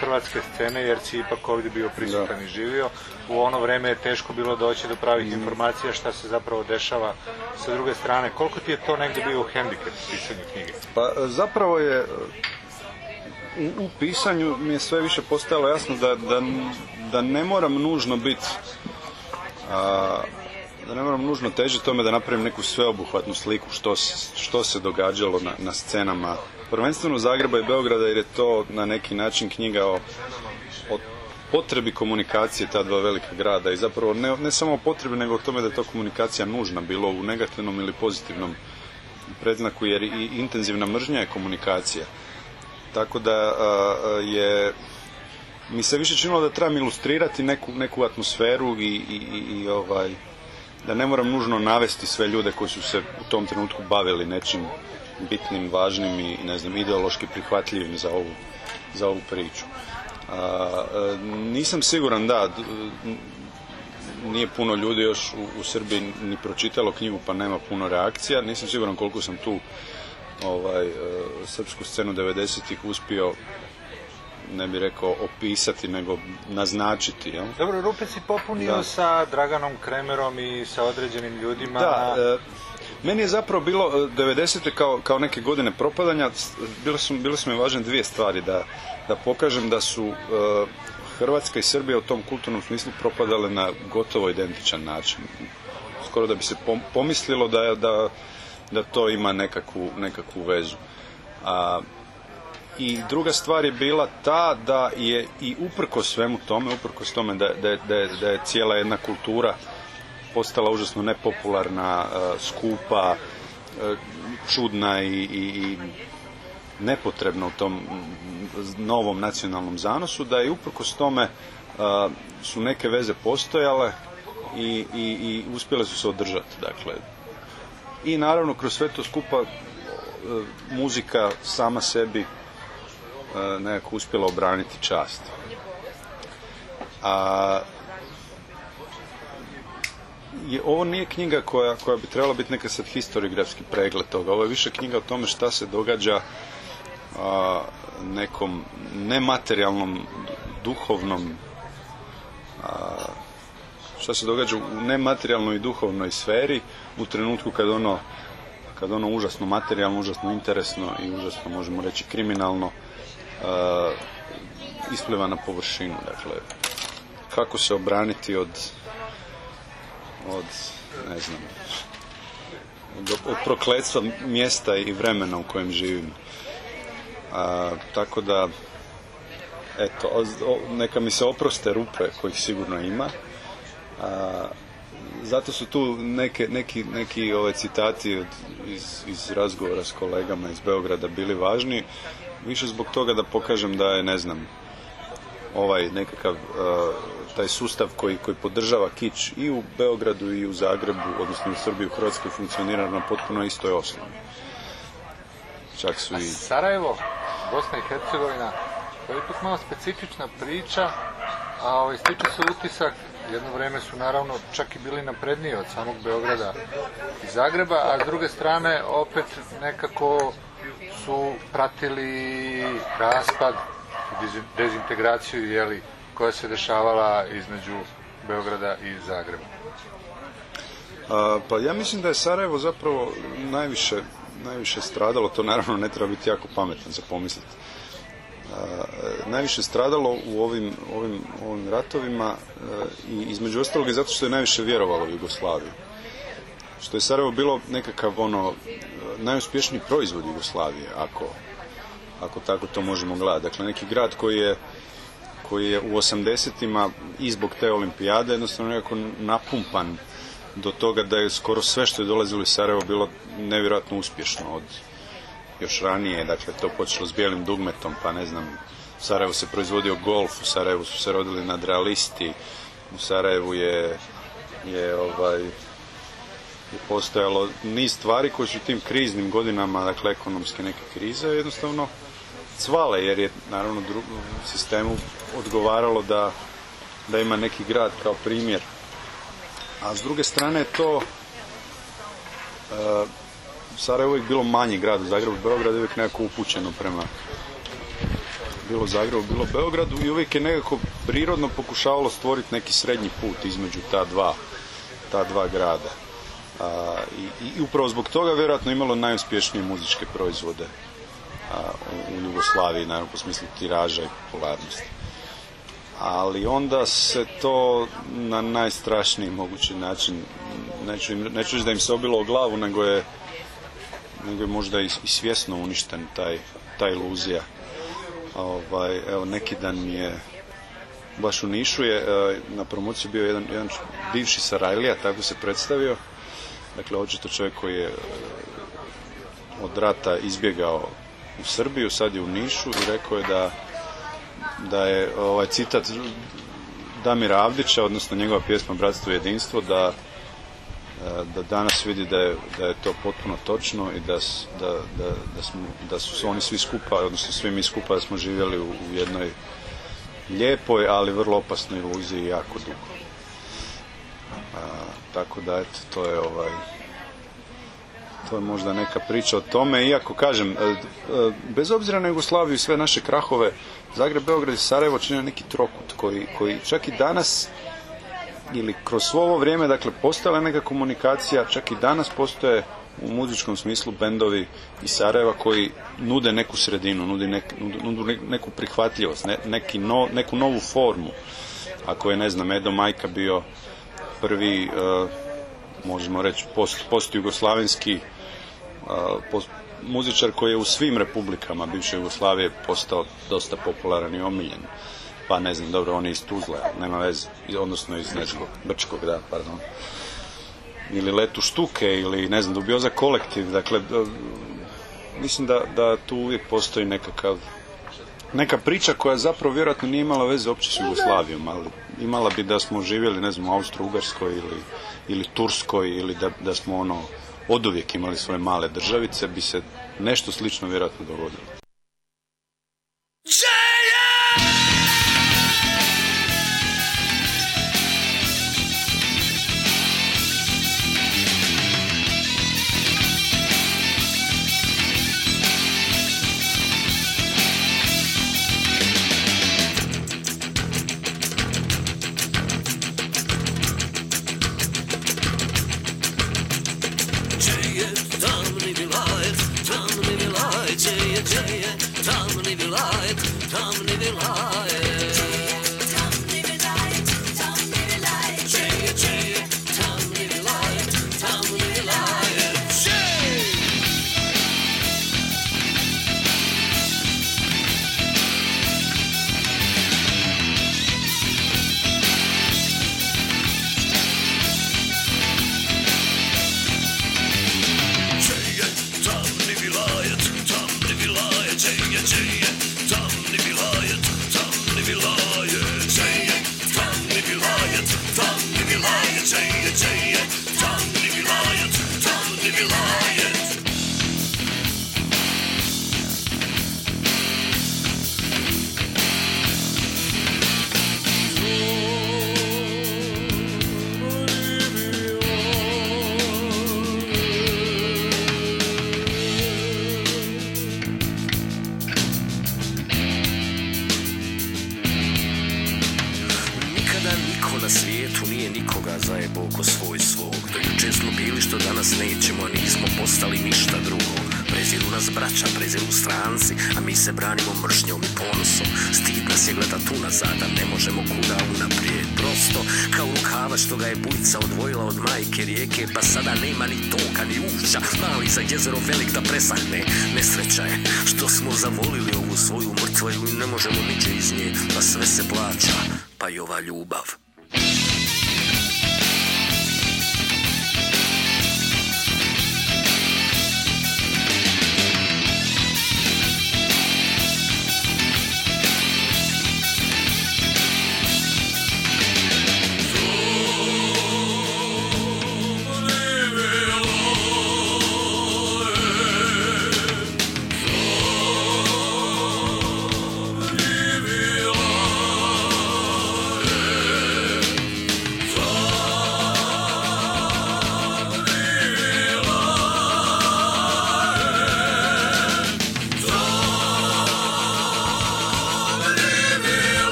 hrvatske scene jer si ipak ovdje bio prisutan i živio. U ono vrijeme je teško bilo doći do pravih informacija šta se zapravo dešava sa druge strane. Koliko ti je to negdje bio u hendikep pisanju knjige? Pa zapravo je u, u pisanju mi je sve više postajalo jasno da, da, da ne moram nužno biti da ne moram nužno težiti tome da napravim neku sveobuhvatnu sliku što, što se događalo na, na scenama prvenstveno Zagreba i Beograda jer je to na neki način knjiga o potrebi komunikacije ta dva velika grada i zapravo ne, ne samo potrebi nego o tome da je to komunikacija nužna bilo u negativnom ili pozitivnom predznaku jer i intenzivna mržnja je komunikacija tako da a, je mi se više činilo da trebam ilustrirati neku, neku atmosferu i, i, i ovaj da ne moram nužno navesti sve ljude koji su se u tom trenutku bavili nečim bitnim, važnim i ne znam, ideološki prihvatljivim za ovu, za ovu priču. A, a, nisam siguran, da, nije puno ljudi još u, u Srbiji ni pročitalo knjigu pa nema puno reakcija. Nisam siguran koliko sam tu ovaj, srpsku scenu 90-ih uspio ne bi rekao opisati, nego naznačiti. Jel? Dobro, rupe si popunio da. sa Draganom Kremerom i sa određenim ljudima. Da, e, meni je zapravo bilo 90. kao, kao neke godine propadanja, bile su, bile su mi važne dvije stvari, da, da pokažem da su e, Hrvatska i Srbija u tom kulturnom smislu propadale na gotovo identičan način. Skoro da bi se pomislilo da, da, da to ima nekakvu, nekakvu vezu. A, i druga stvar je bila ta da je i uprko svemu tome, uprko tome da, da, da, da je cijela jedna kultura postala užasno nepopularna, skupa, čudna i, i, i nepotrebna u tom novom nacionalnom zanosu, da je uprkos tome su neke veze postojale i, i, i uspjele su se održati. Dakle, I naravno kroz sve to skupa muzika sama sebi nekako uspjela obraniti čast. A je, ovo nije knjiga koja, koja bi trebala biti neka sad historiografski pregled toga. Ovo je više knjiga o tome šta se događa a, nekom nematerijalnom, duhovnom a, šta se događa u nematerijalnoj i duhovnoj sferi u trenutku kad ono kad ono užasno materijalno, užasno interesno i užasno možemo reći kriminalno uh, ispliva na površinu. Dakle, kako se obraniti od od ne znam od, od prokletstva mjesta i vremena u kojem živimo. A, tako da eto, o, neka mi se oproste rupe kojih sigurno ima. A, zato su tu neke, neki, neki ove citati od, iz, iz razgovora s kolegama iz Beograda bili važni više zbog toga da pokažem da je, ne znam, ovaj nekakav taj sustav koji, koji podržava kič i u Beogradu i u Zagrebu, odnosno u Srbiji, u Hrvatskoj funkcionira na potpuno istoj osnovi. Čak su i... Sarajevo, Bosna i Hercegovina, to je ipak malo specifična priča, a ovaj, stiče se utisak, jedno vreme su naravno čak i bili napredniji od samog Beograda i Zagreba, a s druge strane opet nekako su pratili raspad i dezintegraciju jeli, koja se dešavala između Beograda i Zagreba. A, pa ja mislim da je Sarajevo zapravo najviše, najviše stradalo, to naravno ne treba biti jako pametan za pomisliti. najviše stradalo u ovim, ovim, ovim ratovima i između ostalog je zato što je najviše vjerovalo Jugoslaviju. Što je Sarajevo bilo nekakav ono najuspješniji proizvod Jugoslavije, ako, ako tako to možemo gledati. Dakle, neki grad koji je koji je u 80-ima i zbog te olimpijade jednostavno nekako napumpan do toga da je skoro sve što je dolazilo iz Sarajevo bilo nevjerojatno uspješno od još ranije, dakle to počelo s bijelim dugmetom, pa ne znam, u Sarajevu se proizvodio golf, u Sarajevu su se rodili nadrealisti, u Sarajevu je, je ovaj, je postojalo niz stvari koje su tim kriznim godinama, dakle ekonomske neke krize, jednostavno cvale, jer je naravno u sistemu odgovaralo da, da ima neki grad kao primjer a s druge strane to uh, Sarajevo je uvijek bilo manji grad u Zagrebu, Beograd je uvijek nekako upućeno prema bilo Zagrebu, bilo Beogradu i uvijek je nekako prirodno pokušavalo stvoriti neki srednji put između ta dva, ta dva grada. A, i, i, upravo zbog toga vjerojatno imalo najuspješnije muzičke proizvode u, Jugoslaviji, naravno po smislu tiraža i popularnosti ali onda se to na najstrašniji mogući način, neću, neću da im se obilo o glavu, nego je, nego je možda i, i svjesno uništen taj, ta iluzija. Ovaj, evo, neki dan mi je baš u Nišu je e, na promociji bio jedan, jedan bivši Sarajlija, tako se predstavio. Dakle, očito čovjek koji je e, od rata izbjegao u Srbiju, sad je u Nišu i rekao je da da je ovaj citat Damira Avdića, odnosno njegova pjesma Bratstvo i jedinstvo, da, e, da danas vidi da je, da je to potpuno točno i da, da, da, da, smo, da su oni svi skupa, odnosno svi mi skupa da smo živjeli u, u jednoj lijepoj, ali vrlo opasnoj iluziji jako dugo. A, tako da, eto, to je ovaj, to je možda neka priča o tome, iako kažem, e, e, bez obzira na Jugoslaviju i sve naše krahove, Zagreb, Beograd i Sarajevo čine neki trokut koji, koji čak i danas ili kroz svo ovo vrijeme, dakle, postojala neka komunikacija, čak i danas postoje u muzičkom smislu bendovi iz Sarajeva koji nude neku sredinu, nude nek, nude neku prihvatljivost, ne, neki no, neku novu formu. Ako je, ne znam, Edo Majka bio prvi, uh, možemo reći, post, post-jugoslavenski uh, muzičar koji je u svim republikama bivše Jugoslavije postao dosta popularan i omiljen. Pa ne znam, dobro, on je iz Tuzla, nema veze, odnosno iz Brčkog, Brčkog, da, pardon. Ili Letu Štuke, ili ne znam, Dubioza kolektiv, dakle, mislim da, da tu uvijek postoji nekakav neka priča koja zapravo vjerojatno nije imala veze uopće s Jugoslavijom, ali imala bi da smo živjeli, ne znam, u Austro-Ugarskoj ili, ili Turskoj ili da, da smo ono oduvijek imali svoje male državice, bi se nešto slično vjerojatno dogodilo. J,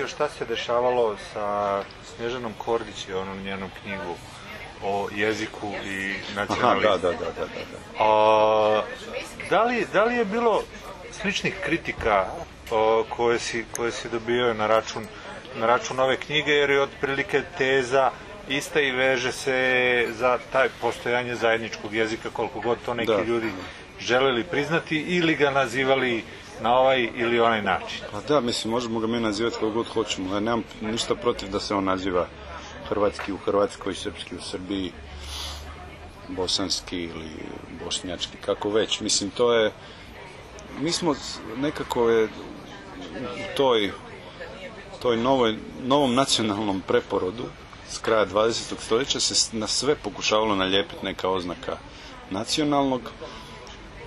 pratio šta se dešavalo sa Snježanom Kordić i onom njenom knjigu o jeziku i nacionalizmu. Aha, da, da, da, da. A, da, li, da li je bilo sličnih kritika o, koje, si, koje si dobio na račun, na račun ove knjige, jer je otprilike teza ista i veže se za taj postojanje zajedničkog jezika, koliko god to neki Da. ljudi želeli priznati ili ga nazivali na ovaj ili onaj način. Pa da, mislim, možemo ga mi nazivati kako god hoćemo. Ja nemam ništa protiv da se on naziva hrvatski u Hrvatskoj, srpski u Srbiji, bosanski ili bošnjački, kako već. Mislim, to je... Mi smo nekako je u toj, toj novoj, novom nacionalnom preporodu s kraja 20. stoljeća se na sve pokušavalo nalijepiti neka oznaka nacionalnog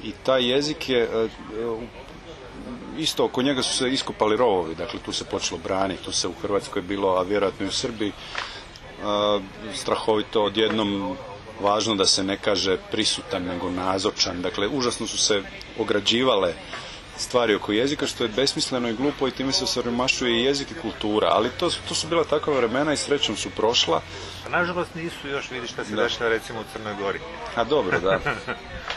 i taj jezik je e, e, u isto oko njega su se iskopali rovovi, dakle tu se počelo braniti, tu se u Hrvatskoj bilo, a vjerojatno i u Srbiji, strahovito odjednom važno da se ne kaže prisutan nego nazočan, dakle užasno su se ograđivale stvari oko jezika što je besmisleno i glupo i time se osiromašuje i jezik i kultura, ali to, to su bila takva vremena i srećom su prošla. Nažalost nisu još, vidi šta se Da. dešava recimo u Crnoj Gori. A dobro, da.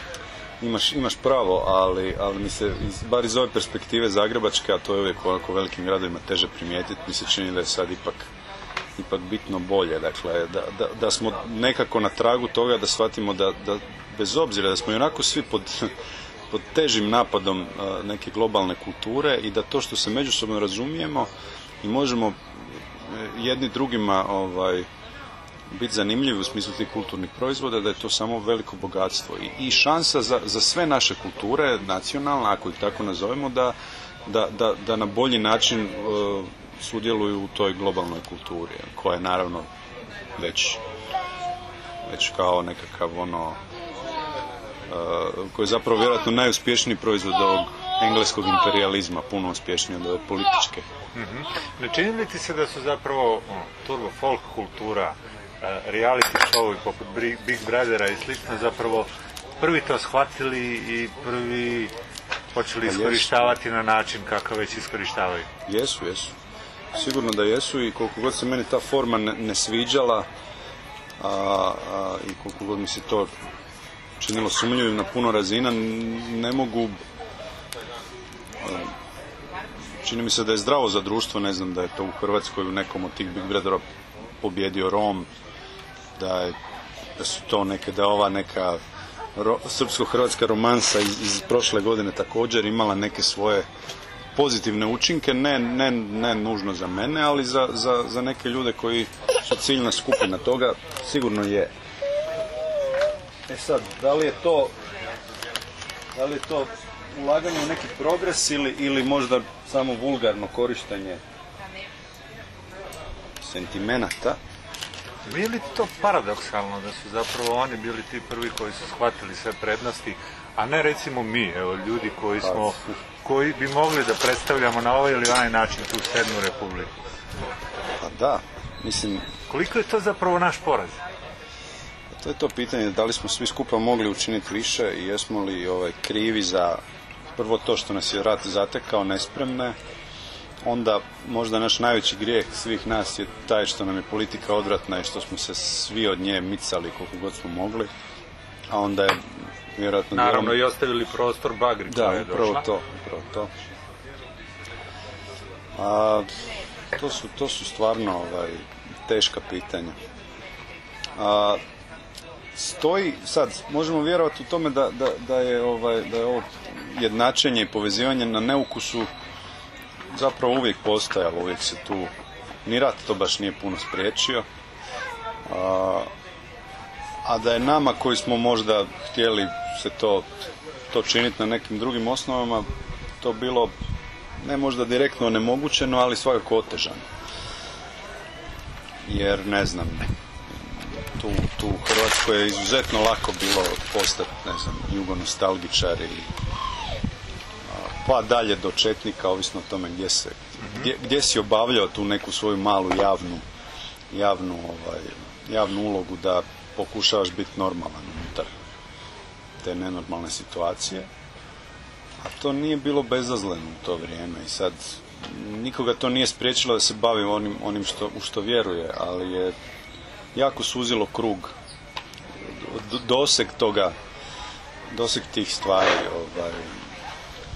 Imaš, imaš pravo, ali, ali mi se, iz- bar iz ove perspektive Zagrebačke, a to je uvijek ovako velikim gradovima teže primijetiti, mi se čini da je sad ipak, ipak bitno bolje. Dakle, da, da, da smo nekako na tragu toga da shvatimo da, da bez obzira da smo i onako svi pod, pod težim napadom neke globalne kulture i da to što se međusobno razumijemo i možemo e, jedni drugima ovaj, biti zanimljivi u smislu tih kulturnih proizvoda, da je to samo veliko bogatstvo i, i šansa za, za sve naše kulture, nacionalne, ako ih tako nazovemo, da, da, da, da na bolji način e, sudjeluju u toj globalnoj kulturi, koja je naravno već, već kao nekakav ono, e, koji je zapravo vjerojatno najuspješniji proizvod ovog engleskog imperializma, puno uspješniji od političke. Mhm. Ne čini li ti se da su zapravo ono, turbo folk kultura, reality showovi poput Big Brothera i slično zapravo prvi to shvatili i prvi počeli Pa iskorištavati na način kakav već iskorištavaju? Jesu, jesu. Sigurno da jesu i koliko god se meni ta forma ne, ne sviđala a, a, i koliko god mi se to činilo sumnjivim na puno razina, ne mogu čini mi se da je zdravo za društvo, ne znam da je to u Hrvatskoj u nekom od tih Big Brothera pobjedio Rom, da, je, da su to neke, da ova neka ro, srpsko-hrvatska romansa iz, iz prošle godine također imala neke svoje pozitivne učinke, ne, ne, ne nužno za mene, ali za, za, za neke ljude koji su ciljna skupina toga, sigurno je. E sad, da li je to da li je to ulaganje u neki progres ili, ili možda samo vulgarno korištenje sentimenata? Nije li to paradoksalno da su zapravo oni bili ti prvi koji su shvatili sve prednosti, a ne recimo mi, evo ljudi koji smo, koji bi mogli da predstavljamo na ovaj ili onaj način tu sedmu republiku? Pa da, mislim... Koliko je to zapravo naš poraz? To je to pitanje, da li smo svi skupa mogli učiniti više i jesmo li ovaj, krivi za prvo to što nas je rat zatekao nespremne, onda možda naš najveći grijeh svih nas je taj što nam je politika odvratna i što smo se svi od nje micali koliko god smo mogli, a onda je vjerojatno... Naravno i ostavili prostor Bagri da, koja je upravo došla. to, upravo to. A, to su, to su stvarno ovaj, teška pitanja. A, stoji, sad, možemo vjerovati u tome da, da, da, je, ovaj, da je ovo jednačenje i povezivanje na neukusu zapravo uvijek postojalo, uvijek se tu, ni rat to baš nije puno spriječio, a, a da je nama koji smo možda htjeli se to, to činiti na nekim drugim osnovama, to bilo ne možda direktno onemogućeno, ali svakako otežano. Jer, ne znam, tu, tu u Hrvatskoj je izuzetno lako bilo postati, ne znam, jugonostalgičar ili pa dalje do četnika, ovisno o tome gdje, se, gdje, gdje si obavljao tu neku svoju malu javnu, javnu, ovaj, javnu ulogu da pokušavaš biti normalan unutar te nenormalne situacije. A to nije bilo bezazleno u to vrijeme i sad nikoga to nije spriječilo da se bavi onim, onim što, u što vjeruje, ali je jako suzilo krug doseg toga doseg tih stvari ovaj,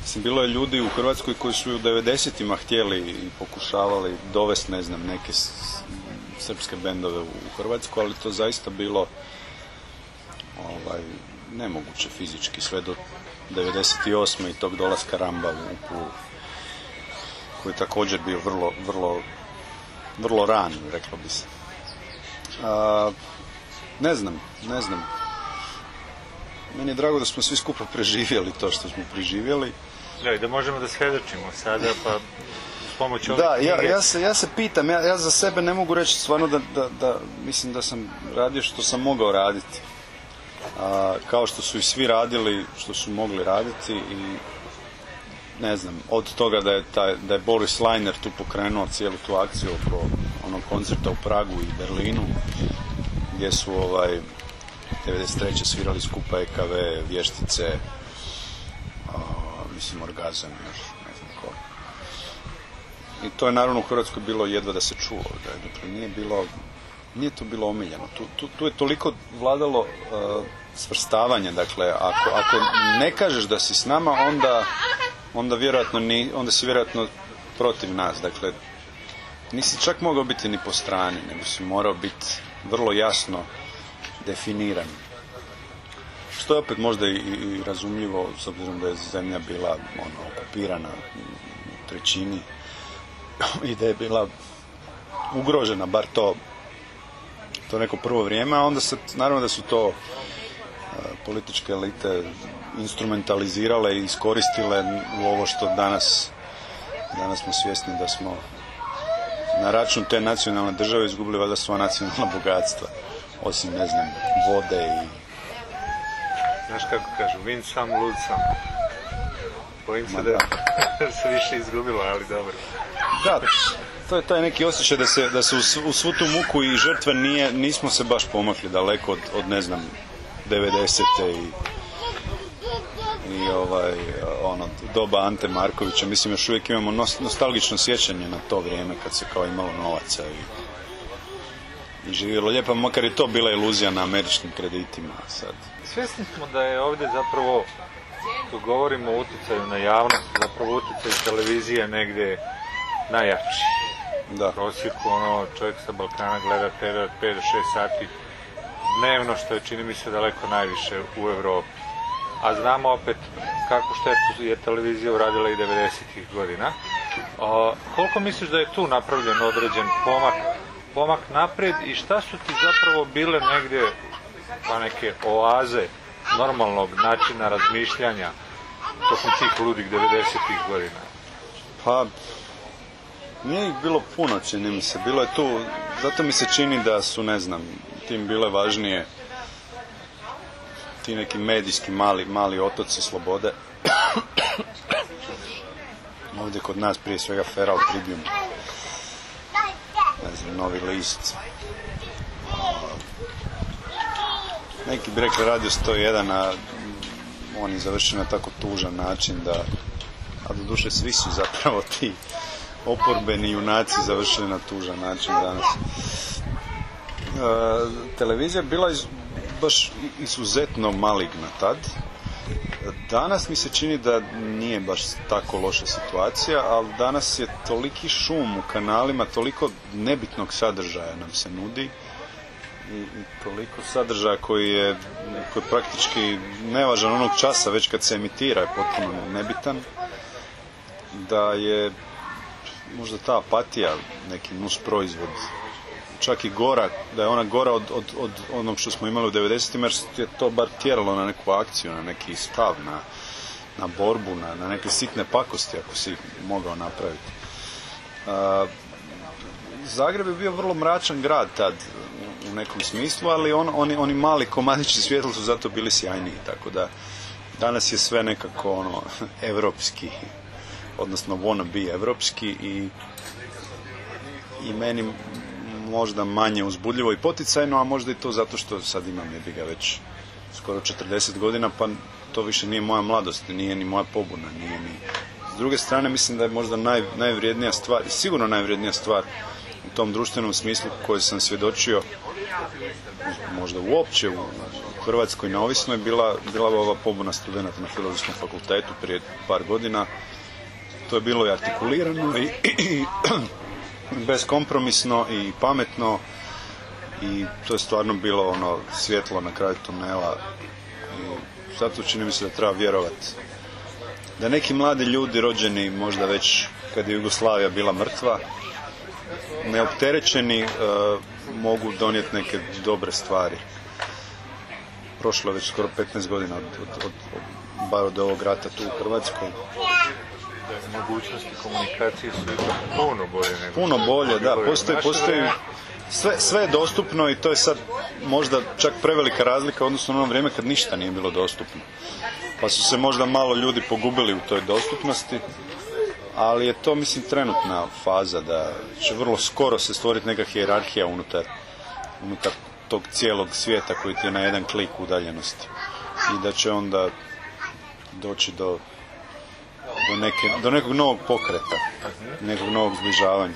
Mislim, bilo je ljudi u Hrvatskoj koji su u 90-ima htjeli i pokušavali dovesti, ne znam, neke srpske bendove u Hrvatsku, ali to zaista bilo ovaj, nemoguće fizički, sve do 98. i tog dolaska Ramba u Pulu, koji je također bio vrlo, vrlo, vrlo ran, reklo bi se. A, ne znam, ne znam. Meni je drago da smo svi skupa preživjeli to što smo preživjeli. Da, i da možemo da svjedočimo sada, pa s pomoć ove Da, ja, knjige- ja, se, ja se pitam, ja, ja za sebe ne mogu reći stvarno da, da, da mislim da sam radio što sam mogao raditi. A, kao što su i svi radili što su mogli raditi i ne znam, od toga da je, taj, da je Boris Leiner tu pokrenuo cijelu tu akciju oko onog koncerta u Pragu i Berlinu gdje su ovaj 93. svirali skupa EKV, vještice, a, mislim orgazam još, ne znam ko. I to je naravno u Hrvatskoj bilo jedva da se čulo, da, dakle nije bilo, nije to bilo omiljeno. Tu, tu, tu je toliko vladalo uh, svrstavanje, dakle ako, ako ne kažeš da si s nama, onda, onda vjerojatno ni, onda si vjerojatno protiv nas, dakle nisi čak mogao biti ni po strani, nego si morao biti vrlo jasno definiran. Što je opet možda i, i- razumljivo, s obzirom da je zemlja bila ono, okupirana u trećini i da je bila ugrožena, bar to, to neko prvo vrijeme, a onda se, naravno da su to e, političke elite instrumentalizirale i iskoristile u ovo što danas, danas smo svjesni da smo na račun te nacionalne države izgubili valjda sva nacionalna bogatstva, osim, ne znam, vode i Znaš kako kažu, win sam, lud sam. Bojim se da se više izgubilo, ali dobro. Da, to je taj neki osjećaj da se, da se u, u svu tu muku i žrtve nije, nismo se baš pomakli daleko od, od ne znam, 90. i i ovaj, ono, doba Ante Markovića, mislim još uvijek imamo nos- nostalgično sjećanje na to vrijeme kad se kao imalo novaca i, i živjelo lijepo, makar i to bila iluzija na američkim kreditima sad. Svjesni smo da je ovdje zapravo Kad govorimo o utjecaju na javnost, zapravo utjecaj televizije negdje najjači. Da. U prosjeku ono, čovjek sa Balkana gleda TV od 5 do 6 sati dnevno, što je čini mi se daleko najviše u Europi. A znamo opet kakvu štetu je televizija uradila i 90-ih godina. O, koliko misliš da je tu napravljen određen pomak, pomak naprijed i šta su ti zapravo bile negdje pa neke oaze normalnog načina razmišljanja tokom tih ludih 90-ih godina? Pa, nije ih bilo puno, čini mi se. Bilo je tu, zato mi se čini da su, ne znam, tim bile važnije ti neki medijski mali, mali otoci slobode. Ovdje kod nas prije svega Feral Tribune, ne znam, Novi list. Neki bi rekli radio 101, a on je završio na tako tužan način da, a do duše svi su zapravo ti oporbeni junaci završili na tužan način danas. E, televizija bila iz, baš izuzetno maligna tad. Danas mi se čini da nije baš tako loša situacija, ali danas je toliki šum u kanalima, toliko nebitnog sadržaja nam se nudi toliko sadržaja koji je, koji praktički nevažan onog časa, već kad se emitira je potpuno nebitan, da je možda ta apatija neki nus proizvod čak i gora, da je ona gora od, od, od onog što smo imali u 90-ima jer je to bar tjeralo na neku akciju, na neki stav, na, na borbu, na, na neke sitne pakosti ako si mogao napraviti. A, Zagreb je bio vrlo mračan grad tad u nekom smislu, ali on, oni, oni mali komadići svjetla su zato bili sjajniji, tako da danas je sve nekako ono evropski, odnosno wannabe evropski i, i meni možda manje uzbudljivo i poticajno, a možda i to zato što sad imam jebi ga već skoro 40 godina, pa to više nije moja mladost, nije ni moja pobuna, nije ni... S druge strane, mislim da je možda naj, najvrijednija stvar, sigurno najvrijednija stvar u tom društvenom smislu koji sam svjedočio možda uopće u Hrvatskoj neovisno je bila, bila ova pobuna studenta na Filozofskom fakultetu prije par godina. To je bilo i artikulirano i, i beskompromisno i pametno i to je stvarno bilo ono svjetlo na kraju tunela i zato čini mi se da treba vjerovati da neki mladi ljudi rođeni možda već kad je Jugoslavija bila mrtva neopterećeni uh, mogu donijeti neke dobre stvari. Prošlo je već skoro 15 godina od, od, od, od bar od ovog rata tu u Hrvatskoj. Mogućnosti komunikacije su puno bolje nego puno bolje, da, postoji, postoji sve, sve je dostupno i to je sad možda čak prevelika razlika odnosno na ono vrijeme kad ništa nije bilo dostupno. Pa su se možda malo ljudi pogubili u toj dostupnosti, ali je to mislim trenutna faza da će vrlo skoro se stvoriti neka hijerarhija unutar, unutar tog cijelog svijeta koji ti je na jedan klik udaljenosti. I da će onda doći do do, neke, do nekog novog pokreta, nekog novog zbližavanja.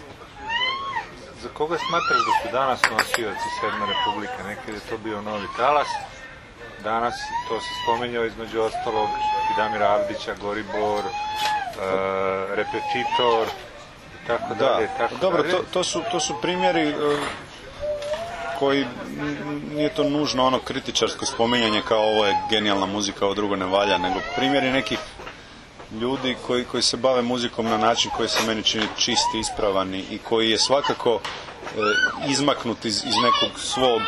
Za koga smatraš da su danas nosioci Sedme republike? Nekad je to bio novi talas, danas to se spomenjao između ostalog i Damira Avdića, Goribor, Repetitor, i tako Da, dalje. Tako dobro, dalje. to, to, su, to su primjeri e, koji nije to nužno ono kritičarsko spominjanje kao ovo je genijalna muzika, ovo drugo ne valja, nego primjeri nekih ljudi koji, koji se bave muzikom na način koji se meni čini čist, i ispravan i, i koji je svakako e, izmaknut iz, iz nekog svog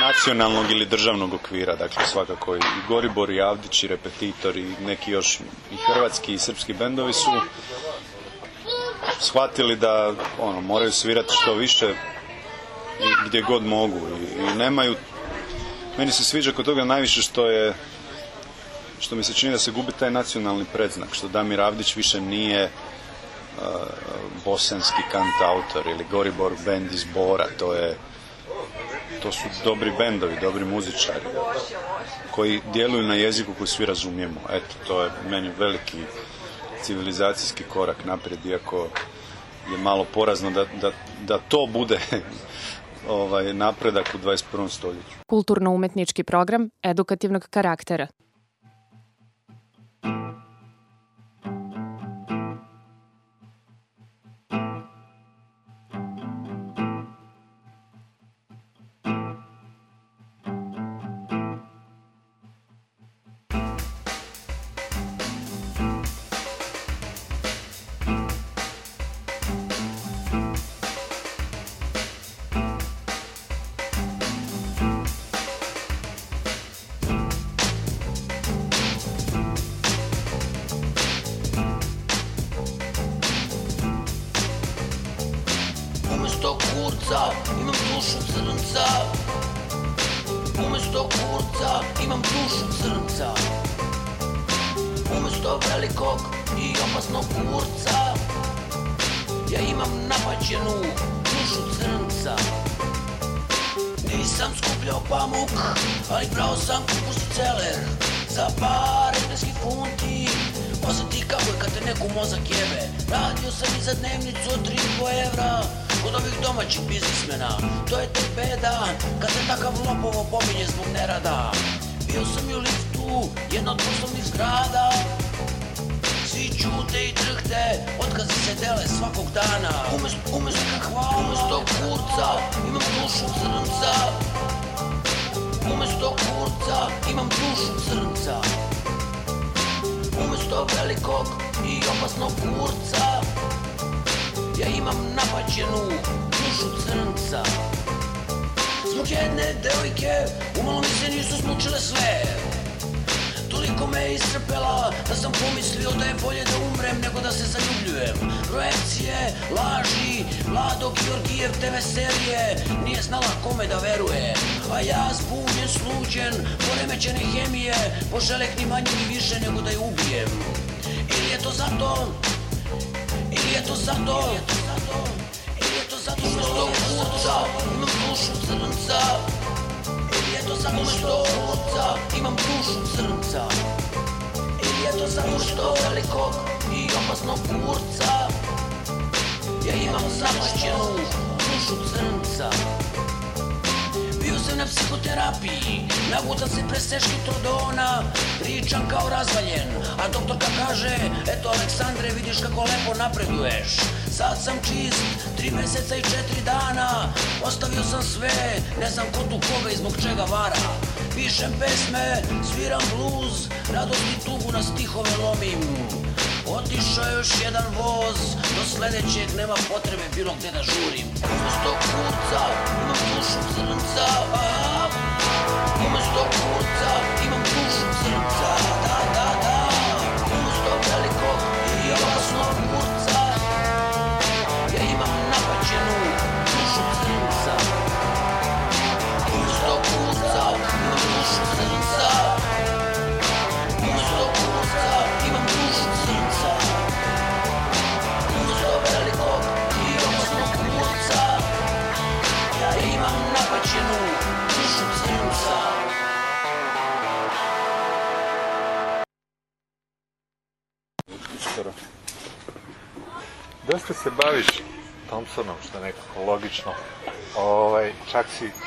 nacionalnog ili državnog okvira, dakle svakako i Goribor i Avdić i Repetitor i neki još i hrvatski i srpski bendovi su shvatili da ono, moraju svirati što više i gdje god mogu i, i nemaju meni se sviđa kod toga najviše što je što mi se čini da se gubi taj nacionalni predznak, što Damir Avdić više nije uh, bosanski kantautor ili Goribor bend iz Bora, to je to su dobri bendovi, dobri muzičari koji djeluju na jeziku koji svi razumijemo. Eto, to je meni veliki civilizacijski korak naprijed, iako je malo porazno da, da, da to bude ovaj, napredak u 21. stoljeću. Kulturno-umetnički program edukativnog karaktera.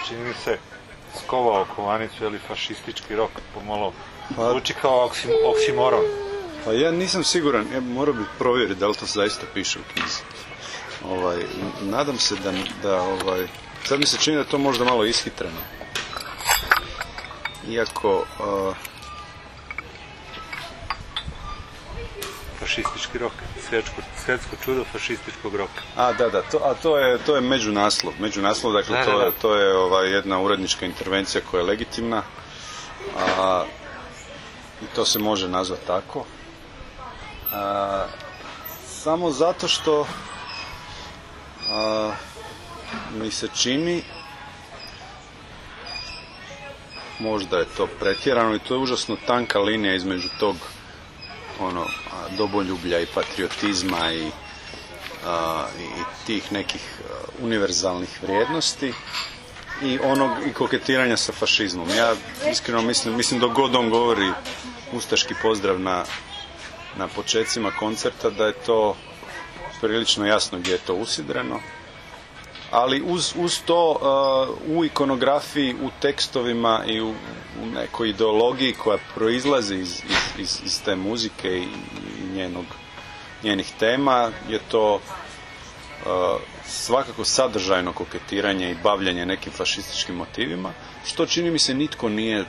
Čini mi se, skovao kovanicu ili fašistički rok, pomalo zvuči kao oksim, oksimoron. Pa ja nisam siguran, ja morao bih provjeriti da li to zaista piše u knjizi. Ovaj, nadam se da, da ovaj, sad mi se čini da je to možda malo ishitreno. Iako, uh, Fašistički rok, svjetsko, svjetsko čudo fašističkog roka. a da, da, to, a to je, to je međunaslov. Međunaslov, dakle, Da, to, da, da. to je ovaj, jedna urednička intervencija koja je legitimna. A, I to se može nazvati tako. A, samo zato što a, mi se čini možda je to pretjerano i to je užasno tanka linija između tog ono a, domoljublja i patriotizma i, a, i tih nekih univerzalnih vrijednosti i onog i koketiranja sa fašizmom. Ja iskreno mislim, mislim dok god on govori ustaški pozdrav na, na počecima koncerta da je to prilično jasno gdje je to usidreno. Ali uz, uz to uh, u ikonografiji, u tekstovima i u, u nekoj ideologiji koja proizlazi iz, iz, iz, iz te muzike i, njenog, njenih tema je to uh, svakako sadržajno koketiranje i bavljanje nekim fašističkim motivima, što čini mi se nitko nije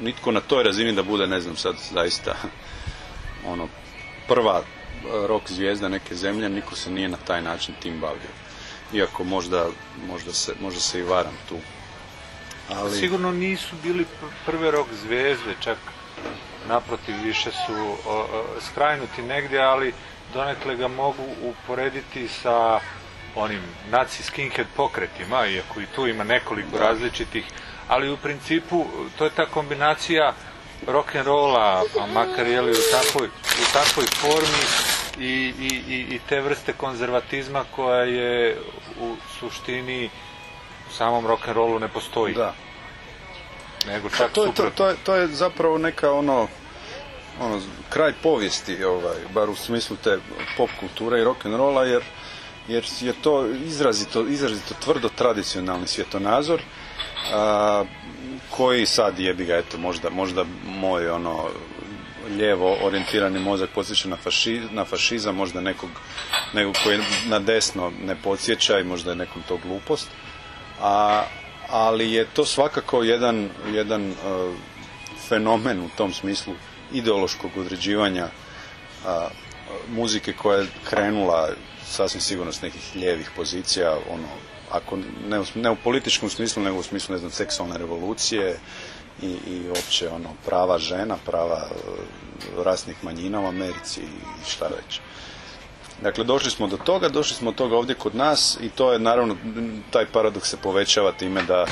nitko na toj razini da bude, ne znam sad zaista ono prva uh, rock zvijezda neke zemlje, niko se nije na taj način tim bavio. Iako možda, možda, se, možda se i varam tu. Ali... Sigurno nisu bili pr- prve rok zvezde, čak naprotiv više su o, o, skrajnuti negdje, ali donekle ga mogu uporediti sa onim naci skinhead pokretima, iako i tu ima nekoliko različitih, ali u principu to je ta kombinacija rock'n'rolla, pa makar je li u takvoj, u takvoj formi i, i, i, i te vrste konzervatizma koja je u suštini u samom rock'n'rollu ne postoji. Da. Nego Pa čak to, je, to, to, je, to je zapravo neka ono, ono kraj povijesti, ovaj, bar u smislu te pop kulture i rock'n'rolla, jer, jer je to izrazito, izrazito tvrdo tradicionalni svjetonazor, koji sad jebi ga, eto, možda, možda moj ono lijevo orijentirani mozak podsjeća na, faši, na fašizam, možda nekog, nekog koji na desno ne podsjeća i možda je nekom to glupost. A, ali je to svakako jedan, jedan uh, fenomen u tom smislu ideološkog određivanja a, muzike koja je krenula sasvim sigurno s nekih lijevih pozicija, ono, ako ne, ne u političkom smislu, nego u smislu, ne znam, seksualne revolucije i, i opće ono, prava žena, prava uh, rasnih manjina u Americi i šta već. Dakle, došli smo do toga, došli smo do toga ovdje kod nas i to je naravno, taj paradoks se povećava time da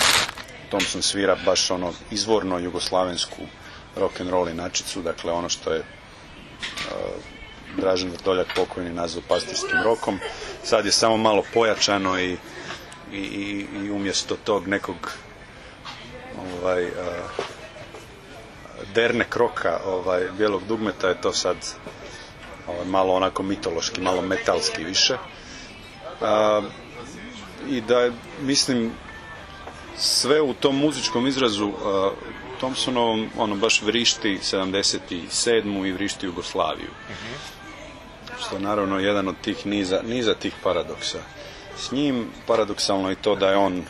Thompson svira baš ono izvorno jugoslavensku rock and roll inačicu, dakle ono što je uh, Dražen Vrdoljak pokojni nazvao pastirskim rokom. Sad je samo malo pojačano i, i, i, i umjesto tog nekog ovaj, uh, derne kroka ovaj, bijelog dugmeta je to sad ovaj, malo onako mitološki, malo metalski više. A, I da je, mislim, sve u tom muzičkom izrazu a, Thompsonovom, ono baš vrišti 77. i vrišti Jugoslaviju. Što je naravno jedan od tih niza, niza tih paradoksa. S njim paradoksalno i to da je on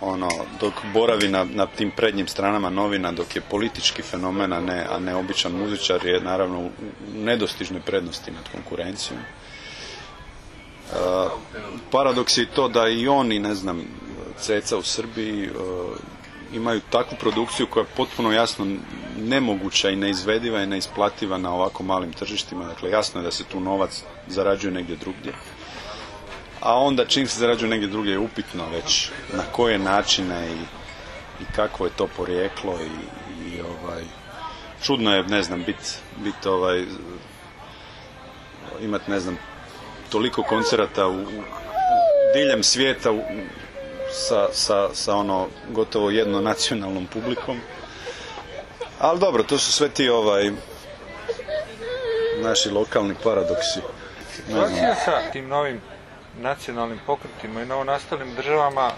ono, dok boravi na, na tim prednjim stranama novina, dok je politički fenomen, a ne, a ne običan muzičar, je naravno u nedostižnoj prednosti nad konkurencijom. E, paradoks je to da i oni, ne znam, Ceca u Srbiji e, imaju takvu produkciju koja je potpuno jasno nemoguća i neizvediva i neisplativa na ovako malim tržištima. Dakle, jasno je da se tu novac zarađuje negdje drugdje. A onda čim se zarađuje negdje drugdje je upitno već na koje načine i, i kakvo je to porijeklo i, i ovaj čudno je ne znam bit, bit ovaj imat ne znam toliko koncerata u, u diljem svijeta u, sa, sa, sa ono gotovo jedno nacionalnom publikom. Ali dobro, to su sve ti ovaj naši lokalni paradoksi. Situacija sa tim novim nacionalnim pokretima i novonastalim državama, e,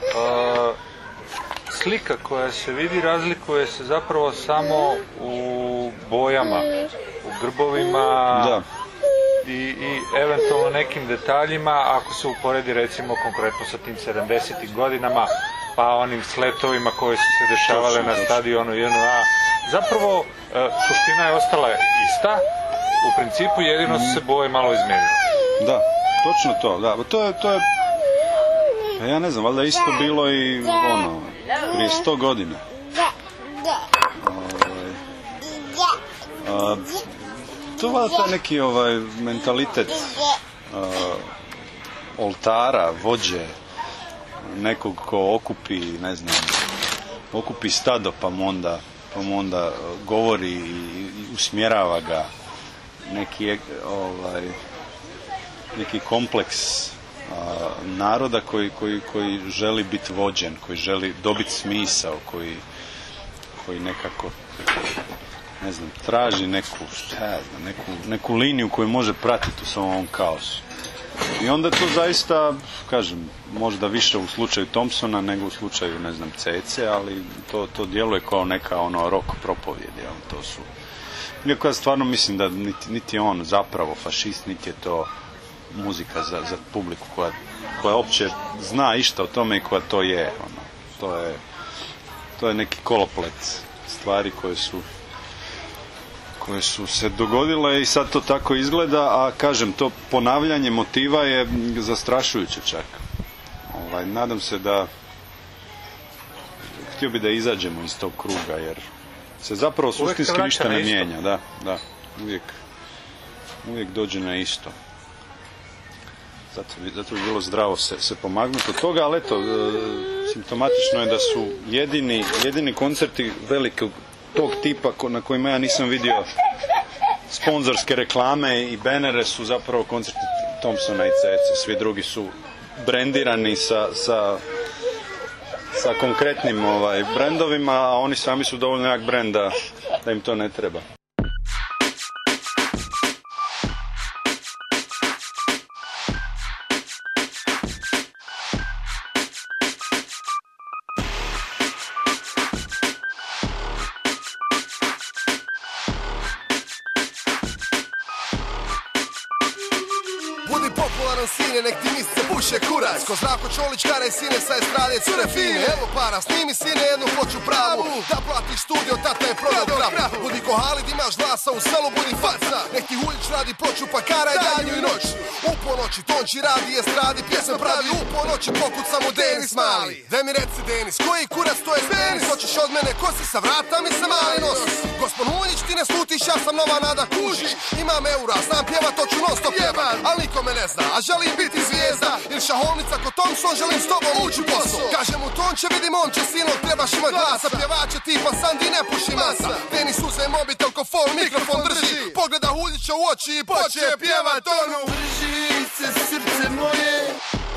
slika koja se vidi razlikuje se zapravo samo u bojama, u grbovima Da. i, i eventualno nekim detaljima, ako se uporedi recimo konkretno sa tim 70. godinama, pa onim sletovima koje su se dešavale na stadionu JNA. Zapravo, e, suština je ostala ista, u principu jedino su se boje malo izmijenile. Da, točno to, da. To je, to je, pa ja ne znam, valjda je isto bilo i ono, prije sto godina. Ovaj, a, to valjda taj neki ovaj mentalitet a, oltara, vođe, nekog ko okupi, ne znam, okupi stado pa mu onda, pa mu onda govori i, usmjerava ga neki ek- ovaj, neki kompleks a, naroda koji, koji, koji želi biti vođen, koji želi dobiti smisao, koji, koji nekako ne znam, traži neku, šta ja znam, neku, neku liniju koju može pratiti u svom ovom kaosu. I onda to zaista, kažem, možda više u slučaju Thompsona nego u slučaju, ne znam, Cece, ali to, to djeluje kao neka ono rock propovjed, jel? to su iako ja stvarno mislim da niti, niti on zapravo fašist, niti je to muzika za, za publiku koja, koja opće zna išta o tome i koja to je. Ono. To je to je neki koloplet stvari koje su koje su se dogodile i sad to tako izgleda, a kažem, to ponavljanje motiva je zastrašujuće čak. Ovaj, nadam se da htio bi da izađemo iz tog kruga, jer se zapravo suštinski ništa ne mijenja, da, da, uvijek, uvijek dođe na isto. Zato bi, zato bi bilo zdravo se, pomagnuti od toga, ali eto, e, simptomatično je da su jedini, koncerti velikog tog tipa na kojima ja nisam vidio sponzorske reklame i benere su zapravo koncerti Thompsona i Cece. Svi drugi su brendirani sa, konkretnim ovaj, brendovima, a oni sami su dovoljno jak brend da, da im to ne treba. девочка Kare sine sa estrade, cure fine. Evo para, snimi sine jednu ploču pravu. Da platiš studio, tata je prodao kravu. Budi ko Halid, imaš glasa, u selu budi faca. Nek ti Huljić radi ploču, pa karaj danju i noć U ponoći Tonči radi, estradi, pjesme pravi. U ponoći pokucamo Denis mali. Daj mi reci Denis, koji kurac to je Denis. Hoćeš od mene kosi sa vrata mi se mali nos? Gospon Huljić, ti ne slutiš, ja sam nova nada kužiš? Imam eura, znam pjevat, to ću non stop pjevat. Al niko me ne zna, a želim biti zvijezda. Ili šahovnica ko Thompson, želim s tobom ući u posao. Kažem u tonče, vidi momče, sino, trebaš imat glasa. Pjevače tipa Sandi ne puši masa. Denis uze mobitel ko phone, mikrofon drži. Pogleda Huljića u oči i poče pjevat onu. Drži se srce moje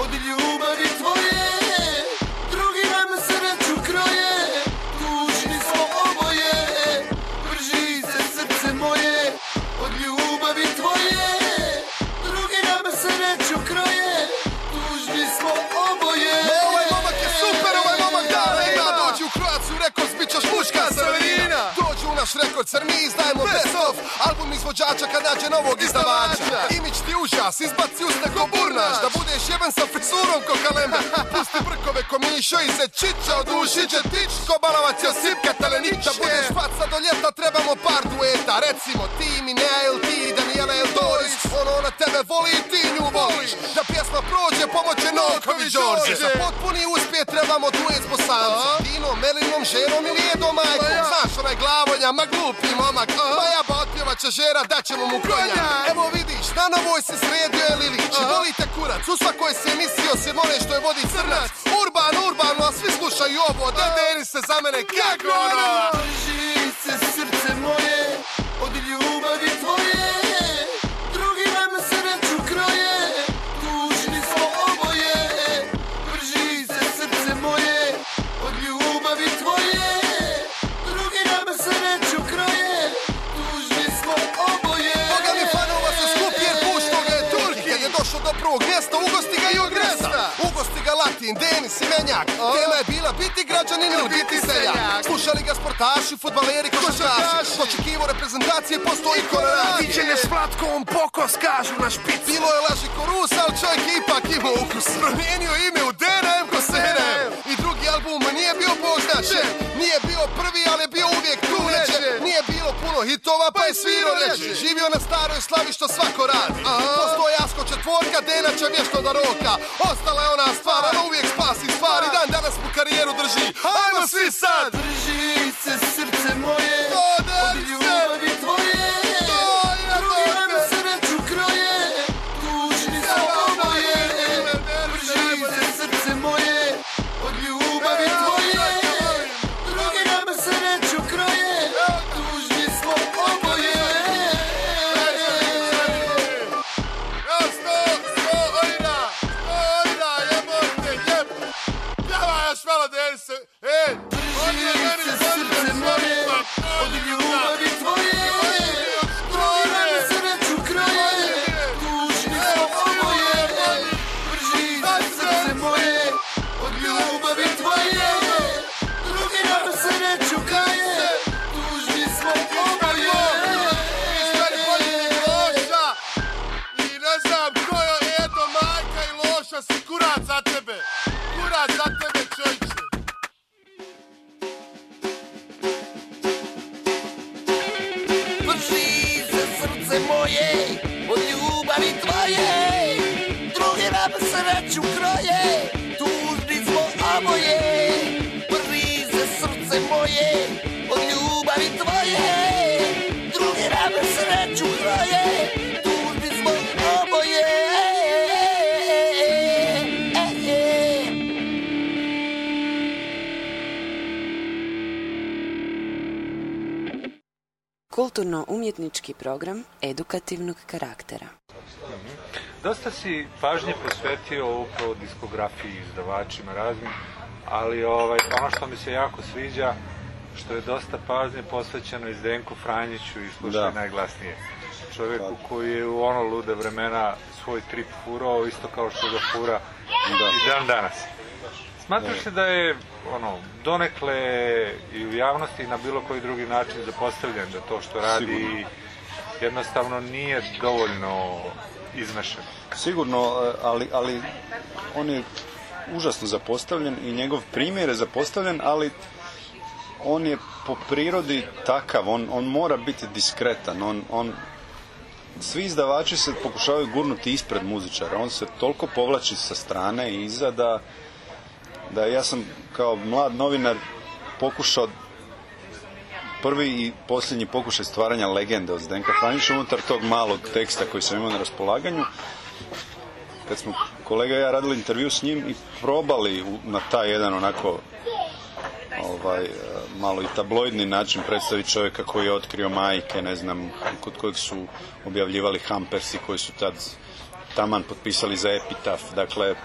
od ljubavi tvoje naš rekord, car mi izdajemo best of? Album izvođača kad nađe novog izdavača. Imić ti užas, izbaci usne ko burnaš. Da budeš jeben sa frisurom ko kalembe Pusti brkove ko mišo i se čiča Od uši će tič ko balavac Josipka Telenića Da budeš faca do ljeta trebamo par dueta. Recimo ti Minea ili ti Daniela ili Doris. Ono ona tebe voli i ti nju voliš. Da pjesma prođe pomoće Nokovi Đorđe. Za potpuni uspjeh trebamo duet s bosancom Dinom, Melinom, Žerom ili Edom Majkom? Znaš onaj ma glupi momak Ma jaba otpjevat će žera, daćemo mu konja Evo vidiš, na novoj se sredio je Lilić. I volite kurac, u svakoj se emisiji osim one što je vodi crnac. Urban, urbano, a svi slušaju ovo. Da Denis se za mene kako ono? Drži se srce moje od ljubavi prvog mjesta ugosti ga Jugresa Ugosti ga Latin, Denis i Menjak. Tema je bila biti građanin ili biti seljak. Slušali ga sportaši, futbaleri, košarkaši. Očekivo reprezentacije, postoji koloradi Viđenje s platkom, pokos kažu na špic Bilo je laži ko Rus, ali čovjek je ipak imao ukus. Promijenio ime u DNM ko I drugi album nije bio bog Nije bio prvi, ali je bio uvijek tu neđe Nije bilo puno hitova, pa je svirao ređe Živio na staroj slavi što svako radi. Postoje Asko četvorka, Denača vješto da roka. Ostala je ona stvar, ali uvijek spasi stvari. Dan danas mu karijeru drži. Ajmo svi sad! Drži se srce moje od ljubavi tvoje ću kraje Tužni smo oboje Prvi za srce moje Od ljubavi tvoje. Drugi nam sreću kroje Tužni smo oboje Kulturno-umjetnički program edukativnog karaktera. Dosta si pažnje posvetio upravo diskografiji, izdavačima raznim, ali ovaj, ono što mi se jako sviđa, što je dosta pažnje posvećeno i Zdenku Franjiću i slušaj Da. najglasnije. Čovjeku koji je u ono lude vremena svoj trip furao, isto kao što ga fura i dan danas. Smatraš li da je ono, donekle i u javnosti i na bilo koji drugi način zapostavljen da to što radi Sigurno. jednostavno nije dovoljno iznešeno? Sigurno, e, ali, ali on je užasno zapostavljen i njegov primjer je zapostavljen, ali on je po prirodi takav, on, on mora biti diskretan, on, on svi izdavači se pokušavaju gurnuti ispred muzičara, on se toliko povlači sa strane i iza da, da ja sam kao mlad novinar pokušao prvi i posljednji pokušaj stvaranja legende od Zdenka Franjića unutar tog malog teksta koji sam imao na raspolaganju kad smo kolega i ja radili intervju s njim i probali na taj jedan onako ovaj, e, malo i tabloidni način predstaviti čovjeka koji je otkrio majke, ne znam, kod kojeg su objavljivali hampersi koji su tad taman potpisali za epitaf. Dakle,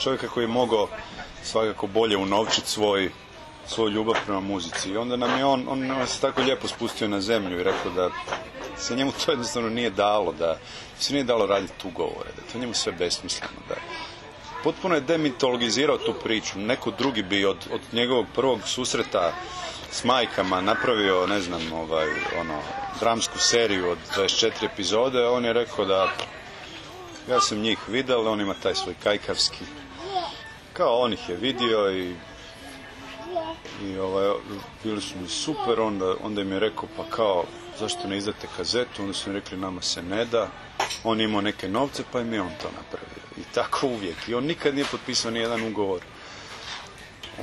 čovjeka koji je mogao svakako bolje unovčiti svoj svoju ljubav prema muzici. I onda nam je on, on nas se tako lijepo spustio na zemlju i rekao da se njemu to jednostavno nije dalo, da se nije dalo raditi ugovore, da je to njemu sve besmisleno, da potpuno je demitologizirao tu priču. Neko drugi bi od, od njegovog prvog susreta s majkama napravio, ne znam, ovaj, ono, dramsku seriju od 24 epizode, on je rekao da ja sam njih vidio, on ima taj svoj kajkavski kao on ih je vidio i i ovaj, bili su mi super, onda, onda im je rekao pa kao zašto ne izdate kazetu, onda su mi rekli nama se ne da, on je imao neke novce pa im je on to napravio. I tako uvijek. I on nikad nije potpisao ni jedan ugovor.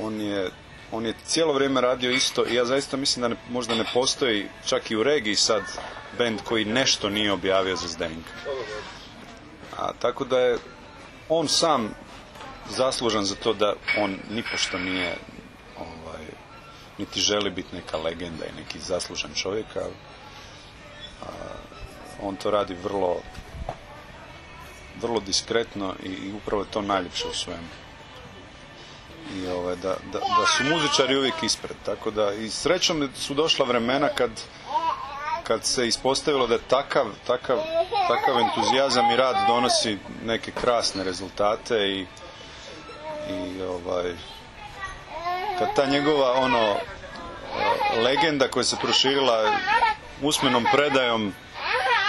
On je, on je cijelo vrijeme radio isto i ja zaista mislim da ne, možda ne postoji čak i u regiji sad band koji nešto nije objavio za Zdenka. A tako da je on sam zaslužan za to da on nipošto nije niti želi biti neka legenda i neki zaslužan čovjek, a, on to radi vrlo vrlo diskretno i, upravo je to najljepše u svemu. I ovaj, da, da, da su muzičari uvijek ispred, tako da i srećom su došla vremena kad kad se ispostavilo da takav, takav, takav entuzijazam i rad donosi neke krasne rezultate i, i ovaj, kad ta njegova ono e, legenda koja se proširila usmenom predajom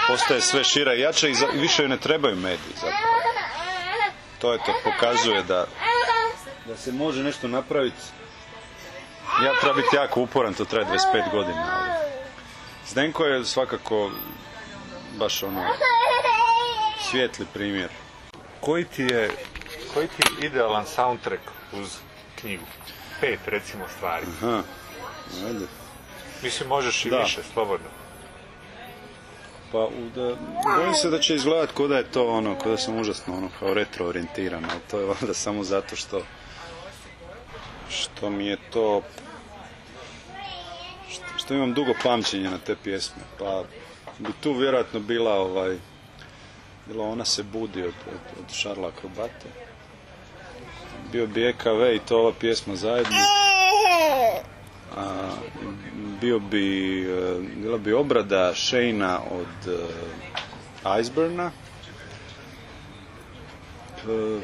postaje sve šira i jača i, više joj ne trebaju mediji zapravo. To je to, pokazuje da, da se može nešto napraviti. Ja treba biti jako uporan, to traje 25 godina, ali Zdenko je svakako baš ono svijetli primjer. Koji ti je, koji ti je idealan soundtrack uz knjigu? Pet, recimo, stvari. Aha, ajde. Mislim, možeš i Da. više, slobodno. Pa da, bojim se da će izgledat ko da je to ono, ko da sam užasno ono kao retro orijentiran, ali to je valjda samo zato što što mi je to što, što imam dugo pamćenje na te pjesme, pa bi tu vjerojatno bila ovaj bila ona se budi od, od, od Šarla Akrobate. Bio bi EKV i to ova pjesma zajedno. A, bio bi, e, bila bi obrada Shayna od uh, Iceburna. E,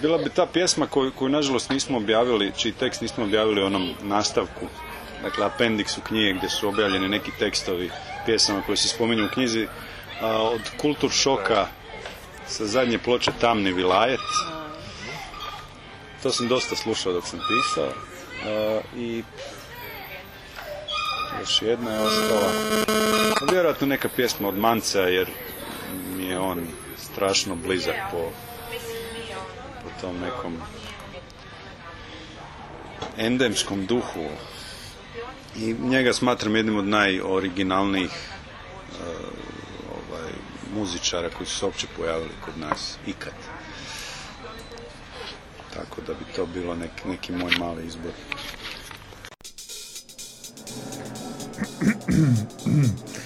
bila bi ta pjesma koju, koju nažalost nismo objavili, čiji tekst nismo objavili onom nastavku, dakle apendiksu knjige gdje su objavljeni neki tekstovi pjesama koje se spominju u knjizi, od Kultur šoka sa zadnje ploče Tamni vilajet. To sam dosta slušao dok sam pisao. I još jedna je ostala. Vjerojatno neka pjesma od Manca jer mi je on strašno blizak po, po tom nekom endemskom duhu. I njega smatram jednim od najoriginalnijih e, ovaj, muzičara koji su se uopće pojavili kod nas ikad. Tako da bi to bilo neki, neki moj mali izbor.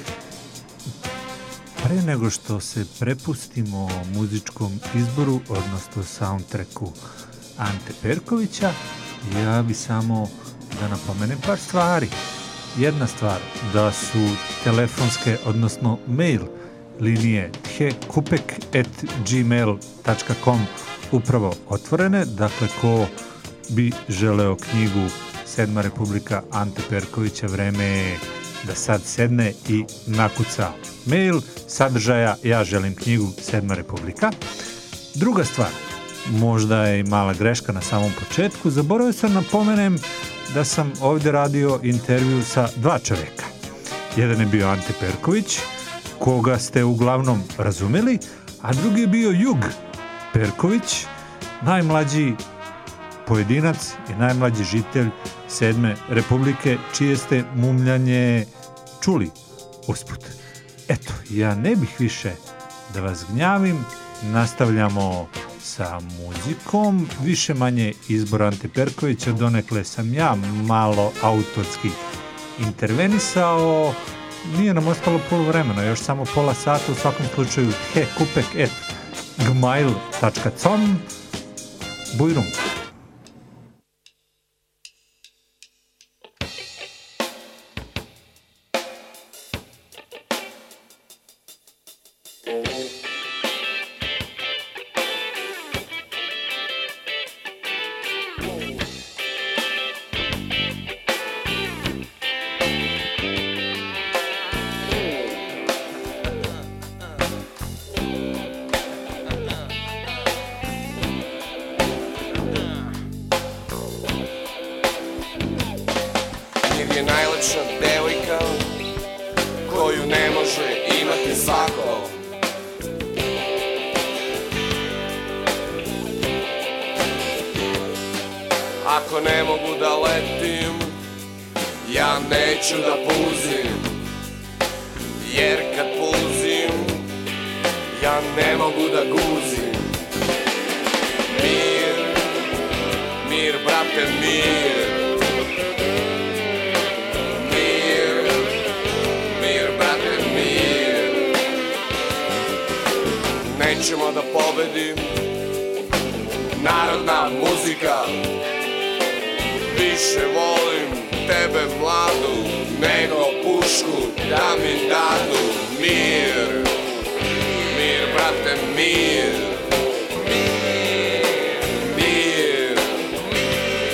Pre nego što se prepustimo muzičkom izboru, odnosno soundtracku Ante Perkovića, ja bi samo da napomenem par stvari. Jedna stvar, da su telefonske, odnosno mail linije hekupek.gmail.com upravo otvorene, dakle ko bi želeo knjigu Sedma republika Ante Perkovića, vreme je da sad sedne i nakuca mail sadržaja ja želim knjigu Sedma republika. Druga stvar, možda je i mala greška na samom početku, zaboravio sam napomenem da sam ovdje radio intervju sa dva čovjeka. Jedan je bio Ante Perković, koga ste uglavnom razumeli, a drugi je bio Jug Perković, najmlađi pojedinac i najmlađi žitelj sedme republike, čije ste mumljanje čuli usput. Eto, ja ne bih više da vas gnjavim, nastavljamo sa muzikom, više manje izbor Ante Perkovića, donekle sam ja malo autorski intervenisao, nije nam ostalo pol vremena, još samo pola sata, u svakom slučaju hekupek.gmail.com Bujrum. Ja neću da puzim Jer kad puzim Ja ne mogu da guzim. Mir Mir, brate, mir. Mir, mir, brate, mir. Nećemo da pobedim Narodna muzika. Više volim tebe mladu Nego pušku da mi dadu Mir, mir, brate, mir. Mir,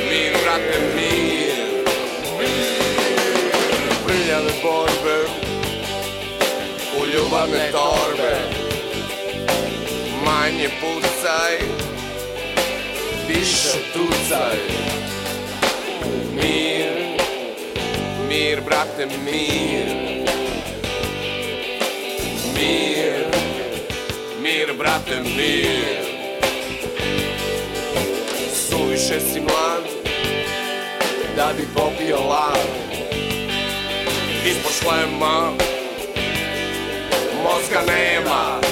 mir, brate, mir. Prljave borbe U ljubavne torbe. Manje pucaj Više tucaj. Mir Mir, brate, mir. Mir Mir, brate, mir. Suviše si mlad Da bi popio lad Ispod šlema Mozga nema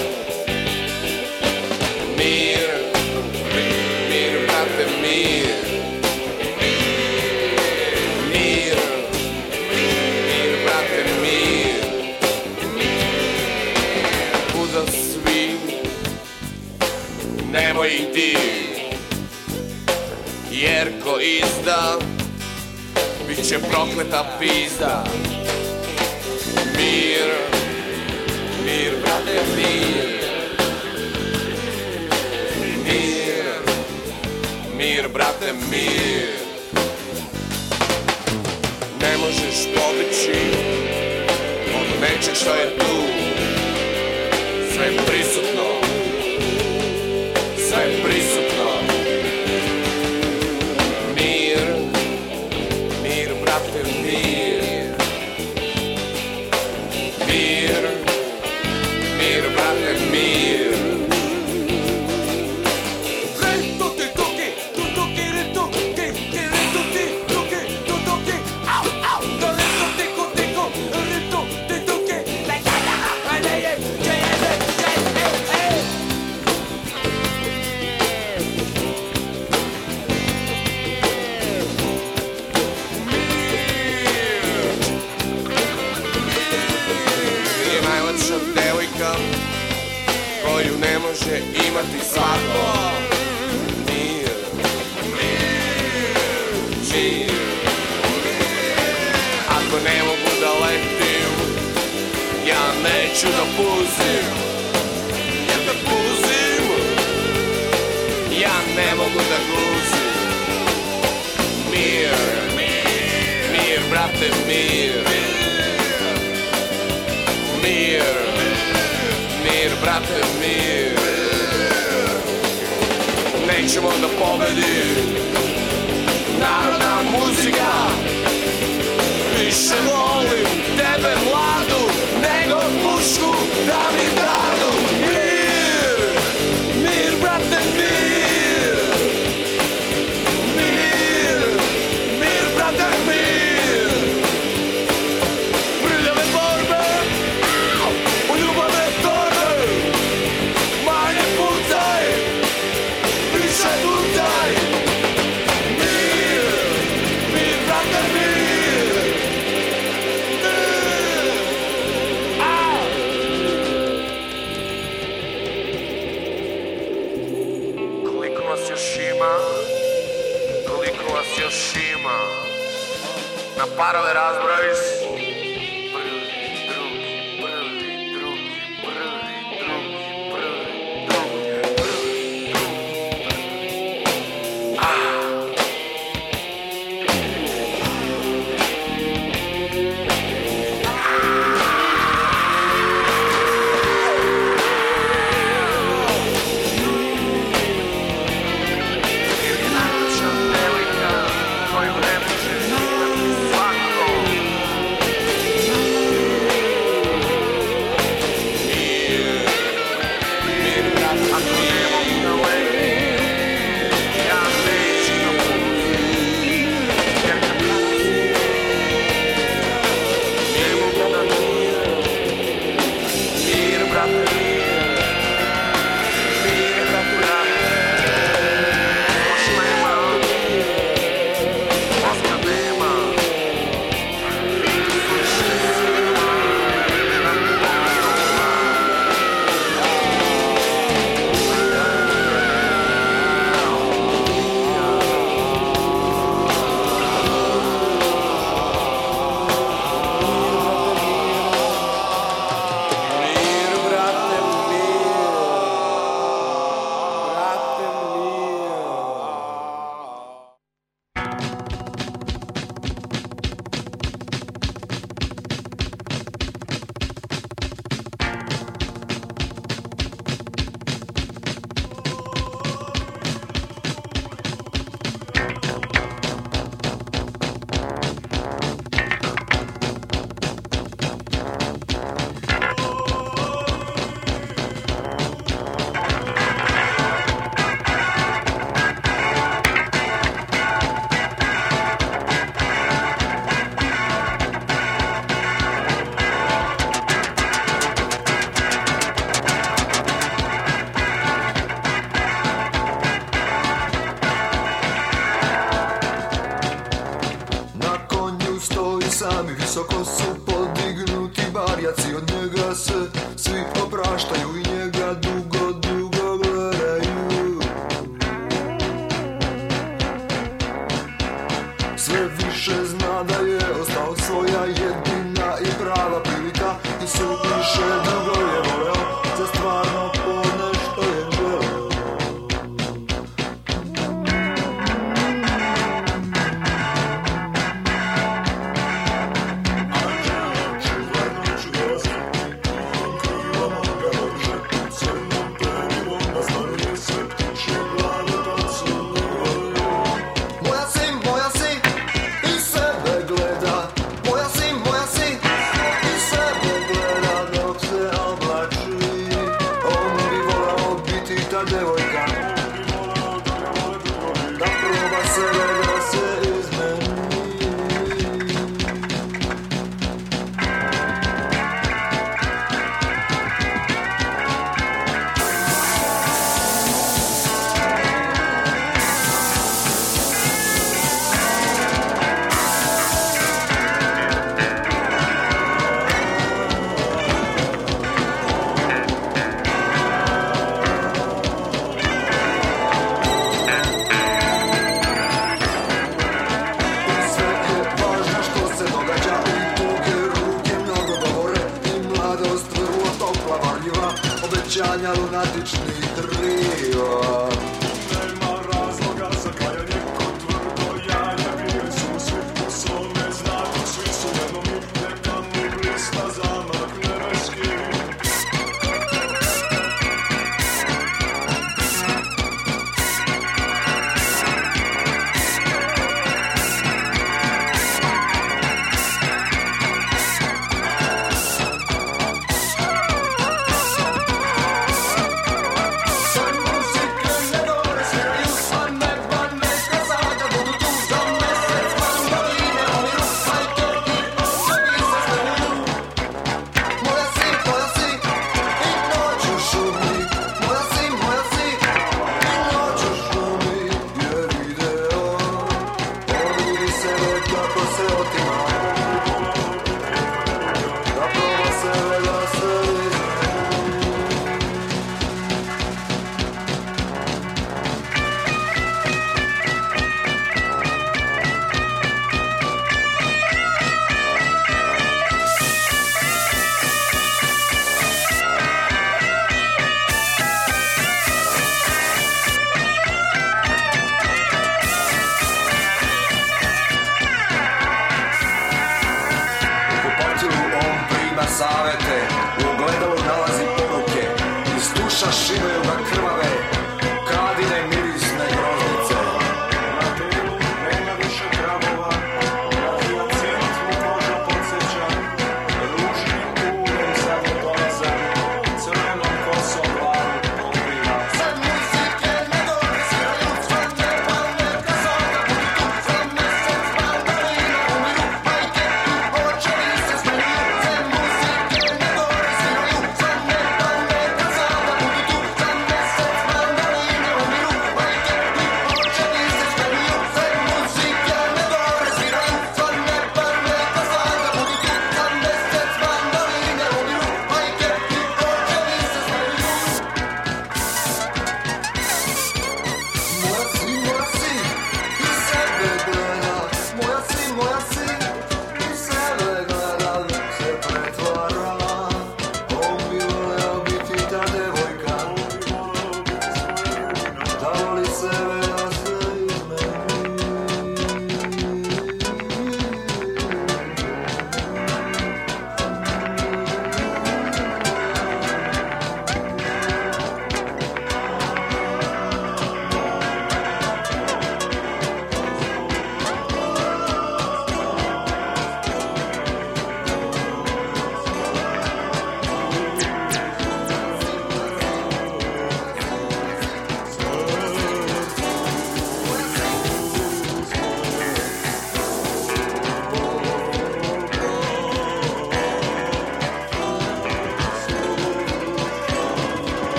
ko izda Bit će prokleta pizda Mir Mir, brate, mir. Mir Mir, brate, mir. Ne možeš pobeći Od nečeg što je tu. Sve prisutno Sve prisutno good that goes Mir, mir, brate, mir. Mir, mir, brate, mir. Nećemo da pobedi Narodna muzika música. volim tebe mladu Nego pušku da mi da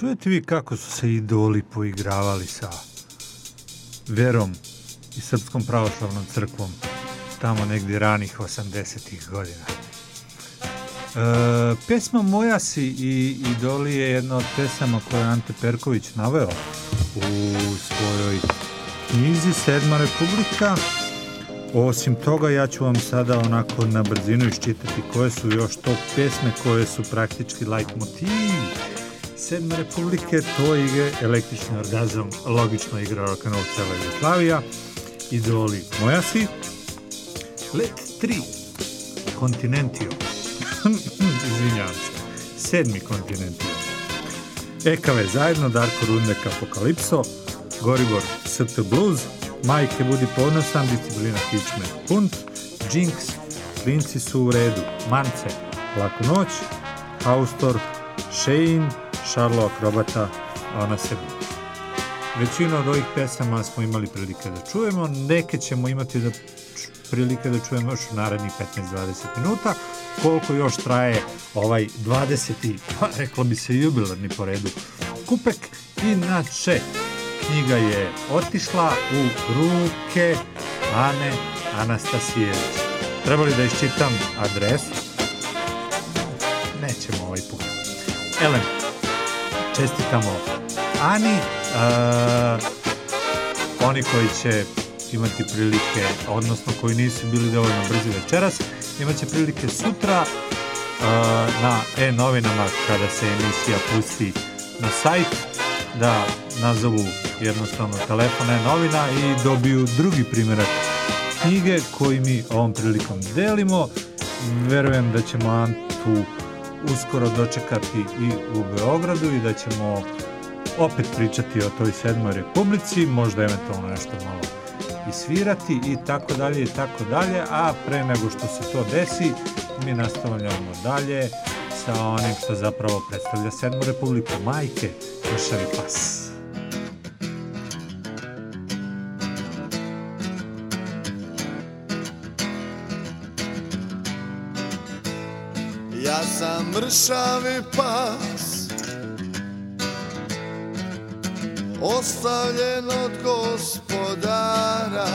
Čujete vi kako su se idoli poigravali sa verom i Srpskom pravoslavnom crkvom tamo negdje ranih 80-ih godina. E, pesma Moja si i Idoli je jedna od pesama koje je Ante Perković naveo u svojoj knjizi Sedma republika. Osim toga, ja ću vam sada onako na brzinu iščitati koje su još to pesme koje su praktički like motivi Sedme republike, to je električni orgazam, logično igra rock'n'roll cela Jugoslavija, idoli moja si, let 3, kontinentio, izvinjavam se, sedmi kontinentio, EKV zajedno, Darko Rudnek Apokalipso, Goribor ST Blues, Majke Budi ponosan, Disciplina Kičme Punt, Jinx, Klinci su u redu, Mance, Laku noć, Haustor, Shane, Šarlo Akrobata, Ona se budi. Većinu od ovih pesama smo imali prilike da čujemo, neke ćemo imati da prilike da čujemo još u narednih 15-20 minuta, koliko još traje ovaj 20. pa reklo bi se jubilarni po redu kupek. Inače, knjiga je otišla u ruke Ane Anastasijević. Trebali da iščitam adresu? Nećemo ovaj put. Elem, čestitamo Ani, a, oni koji će imati prilike, odnosno koji nisu bili dovoljno brzi večeras, imat će prilike sutra a, na e-novinama kada se emisija pusti na sajt da nazovu jednostavno telefon e-novina i dobiju drugi primjerak knjige koji mi ovom prilikom delimo. Verujem da ćemo Antu uskoro dočekati i u Beogradu i da ćemo opet pričati o toj sedmoj republici, možda eventualno nešto malo i svirati i tako dalje i tako dalje, a pre nego što se to desi, mi nastavljamo dalje sa onim što zapravo predstavlja sedmu republiku majke, Mršavi pas. Mršavi pas. Ostavljen od gospodara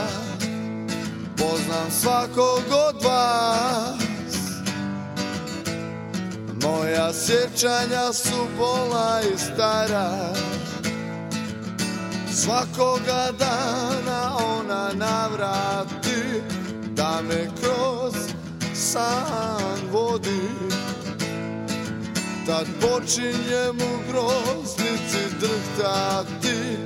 Poznam svakog od vas. Moja sjećanja su bolna i stara. Svakoga dana ona navrati Da me kroz san vodi Tad počinjem u groznici drhtati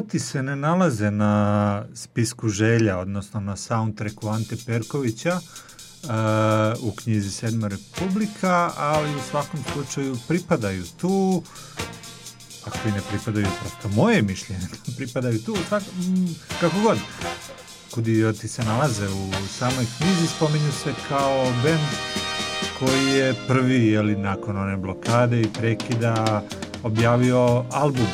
Idioti se ne nalaze na spisku želja, odnosno na soundtracku Ante Perkovića uh, u knjizi Sedma republika, ali u svakom slučaju pripadaju tu, ako i ne pripadaju, prosto moje mišljenje, pripadaju tu, svak, mm, kako god. Kud idioti se nalaze u samoj knjizi, spominju se kao band koji je prvi, jeli, nakon one blokade i prekida, objavio album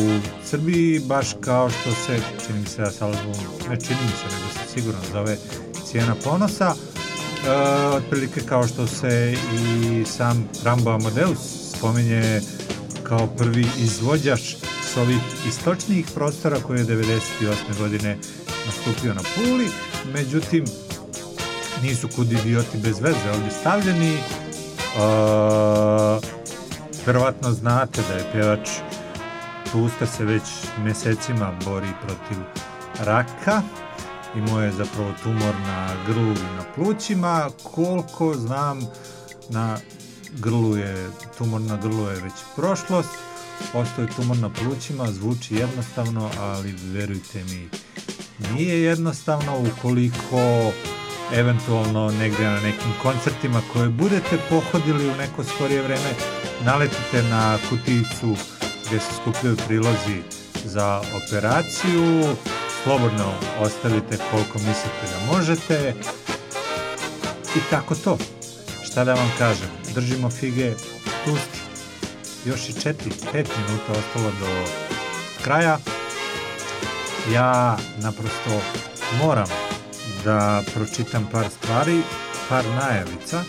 u Srbiji, baš kao što se, čini mi se da se album, ne čini mi se, nego se sigurno zove Cijena ponosa, e, otprilike kao što se i sam Rambo Amadeus spominje kao prvi izvođač s ovih istočnijih prostora koji je 98. godine nastupio na Puli, međutim nisu kud idioti bez veze ovdje stavljeni. Verovatno znate da je pjevač Pusta se već mjesecima bori protiv raka. Imao je zapravo tumor na grlu i na plućima. Koliko znam, na grlu je, tumor na grlu je već prošlost. Ostao je tumor na plućima, zvuči jednostavno, ali verujte mi, nije jednostavno ukoliko eventualno negdje na nekim koncertima koje budete pohodili u neko skorije vreme, naletite na kutijicu gdje se skupljaju prilozi za operaciju, slobodno ostavite koliko mislite da možete i tako to. Šta da vam kažem, držimo fige pusti. Još četiri, pet minuta ostalo do kraja. Ja naprosto moram da pročitam par stvari, par najavica.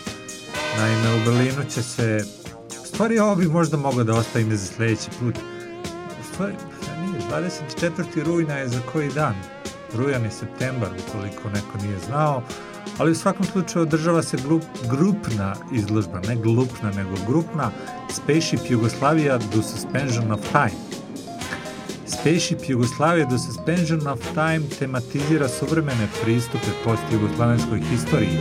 Naime, u Berlinu će se... Stvari, ovo bi možda mogao da ostavim za sljedeći put. Stvari, nije, 24. rujna je za koji dan? Rujan je septembar, ukoliko neko nije znao. Ali u svakom slučaju održava se glup, grupna izložba, ne glupna, nego grupna Spaceship Jugoslavia do Suspension of Time. Spaceship Jugoslavia do Suspension of Time tematizira suvremene pristupe post-jugoslavenskoj historiji.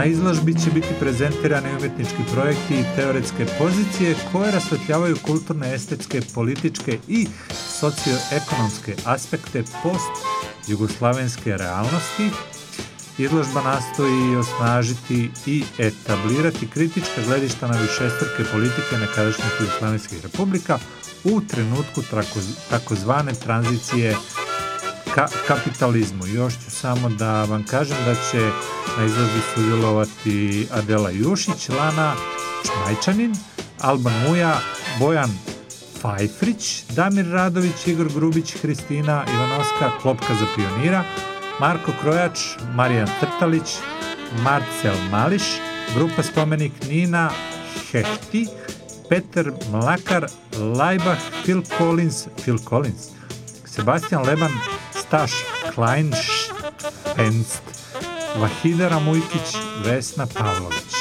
Na izložbi će biti prezentirani umjetnički projekti i teoretske pozicije koje rasvetljavaju kulturne, estetske, političke i socioekonomske aspekte post-jugoslavenske realnosti. Izložba nastoji osnažiti i etablirati kritička gledišta na višestruke politike nekadašnjih jugoslavenskih republika u trenutku takozvane tranzicije ka kapitalizmu. Još ću samo da vam kažem da će na izložbi sudjelovati Adela Jušić, Lana Čmajčanin, Alban Muja, Bojan Fajfrić, Damir Radović, Igor Grubić, Hristina Ivanovska, Klopka za pionira, Marko Krojač, Marijan Trtalić, Marcel Mališ, grupa Spomenik Nina Hehti, Peter Mlakar, Lajbah, Phil Collins, Phil Collins, Sebastian Leban, Staš Kleinšpenst, Vahida Ramujkić, Vesna Pavlović.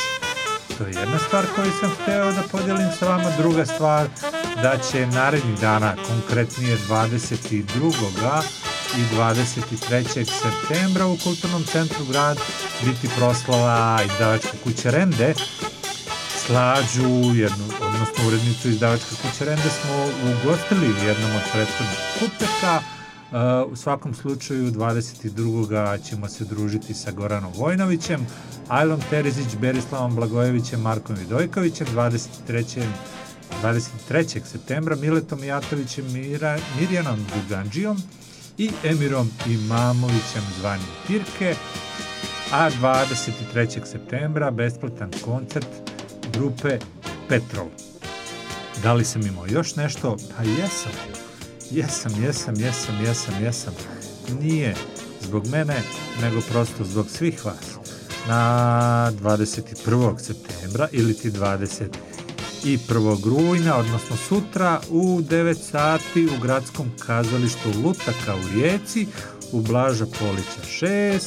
To je jedna stvar koju sam hteo da podijelim sa vama. Druga stvar, da će narednih dana, konkretnije 22. i 23. septembra u Kulturnom centru grad biti proslava izdavačke kuće Rende. Slađu, jednu, odnosno urednicu izdavačke kuće Rende smo ugostili jednom od prethodnih kupeka. Uh, u svakom slučaju 22. ćemo se družiti sa Goranom Vojnovićem, Ajlom Terezić, Berislavom Blagojevićem, Markom Vidojkovićem, 23. 23. septembra Miletom Jatovićem, Mira, Mirjanom Duganđijom i Emirom Imamovićem zvanim Pirke, a 23. septembra besplatan koncert grupe Petrol. Da li sam imao još nešto? Pa jesam. Jesam, jesam, jesam, jesam, jesam. Nije zbog mene, nego prosto zbog svih vas. Na 21. septembra ili ti 21. rujna, odnosno sutra u 9 sati u gradskom kazalištu Lutaka u Rijeci u Blaža Polića 6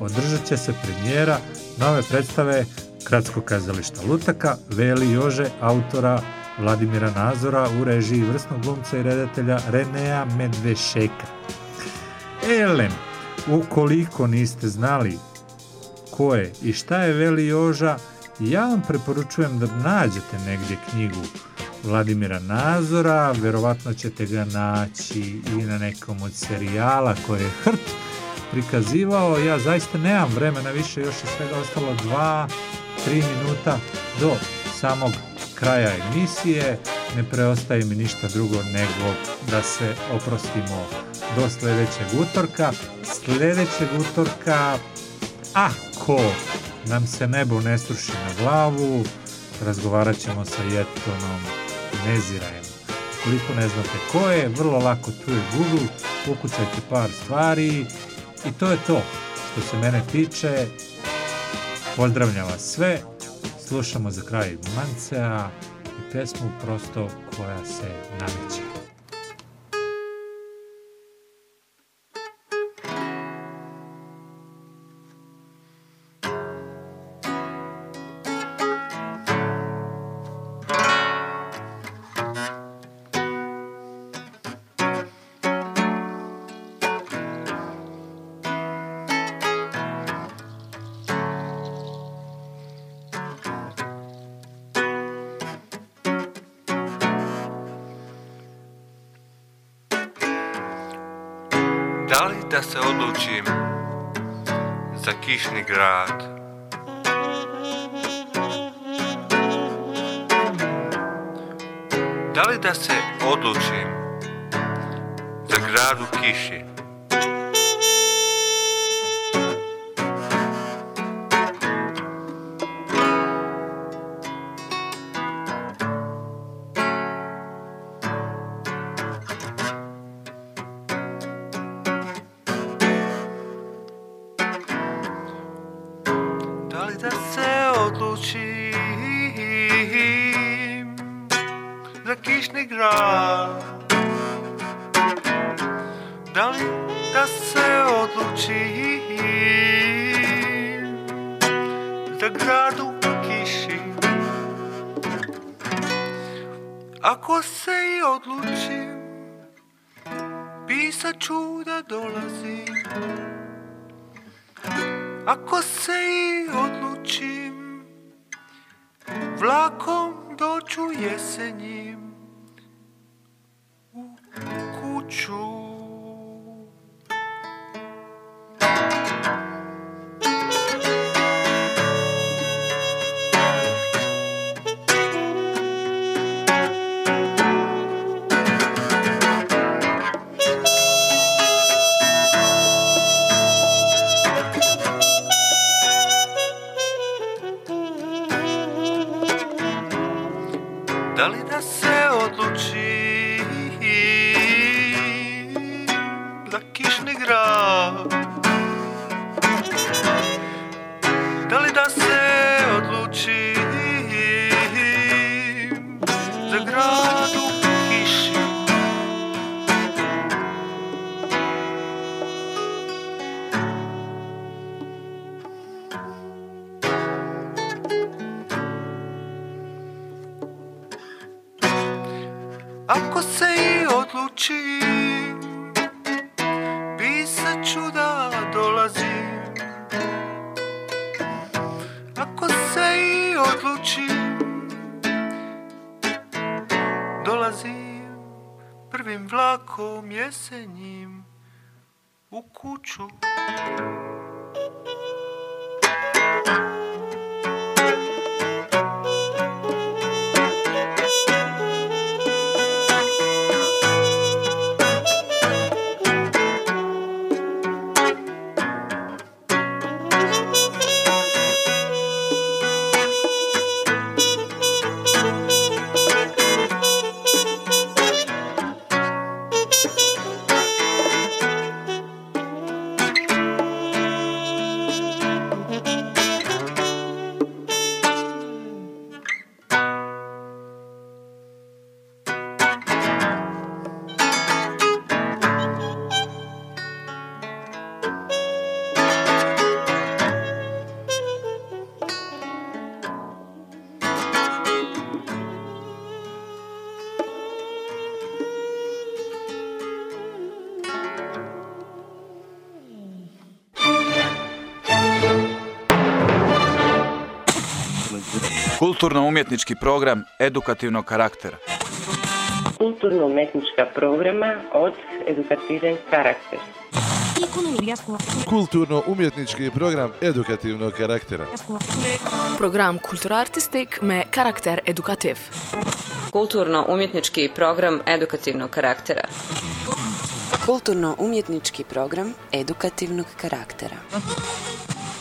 održat će se premijera nove predstave Gradskog kazališta Lutaka, Veli Jože, autora Vladimira Nazora u režiji vrsnog glumca i redatelja Renea Medvešeka. Elem, ukoliko niste znali ko je i šta je Veli Joža, ja vam preporučujem da nađete negdje knjigu Vladimira Nazora, verovatno ćete ga naći i na nekom od serijala koje je Hrt prikazivao. Ja zaista nemam vremena više, još je svega ostalo dva, tri minuta do samog kraja emisije. Ne preostaje mi ništa drugo nego da se oprostimo do sljedećeg utorka. Sljedećeg utorka, ako nam se nebo ne sruši na glavu, razgovarat ćemo sa Jetonom Nezirajem. Koliko ne znate ko je, vrlo lako tu je Google, ukucajte par stvari i to je to. Što se mene tiče, pozdravljam vas sve, slušamo za kraj Mancea i pesmu prosto koja se nameće. Za kišni grad? Da li da se odlučim za grad u kiši? Ako Kulturno-umjetnički program edukativnog karaktera. kulturno-umetnička programa od edukativen karakter. Kulturno-umjetnički program edukativnog karaktera. Program kulturartistik me karakter edukativ. Kulturno-umjetnički program edukativnog karaktera. Kulturno-umjetnički program edukativnog karaktera.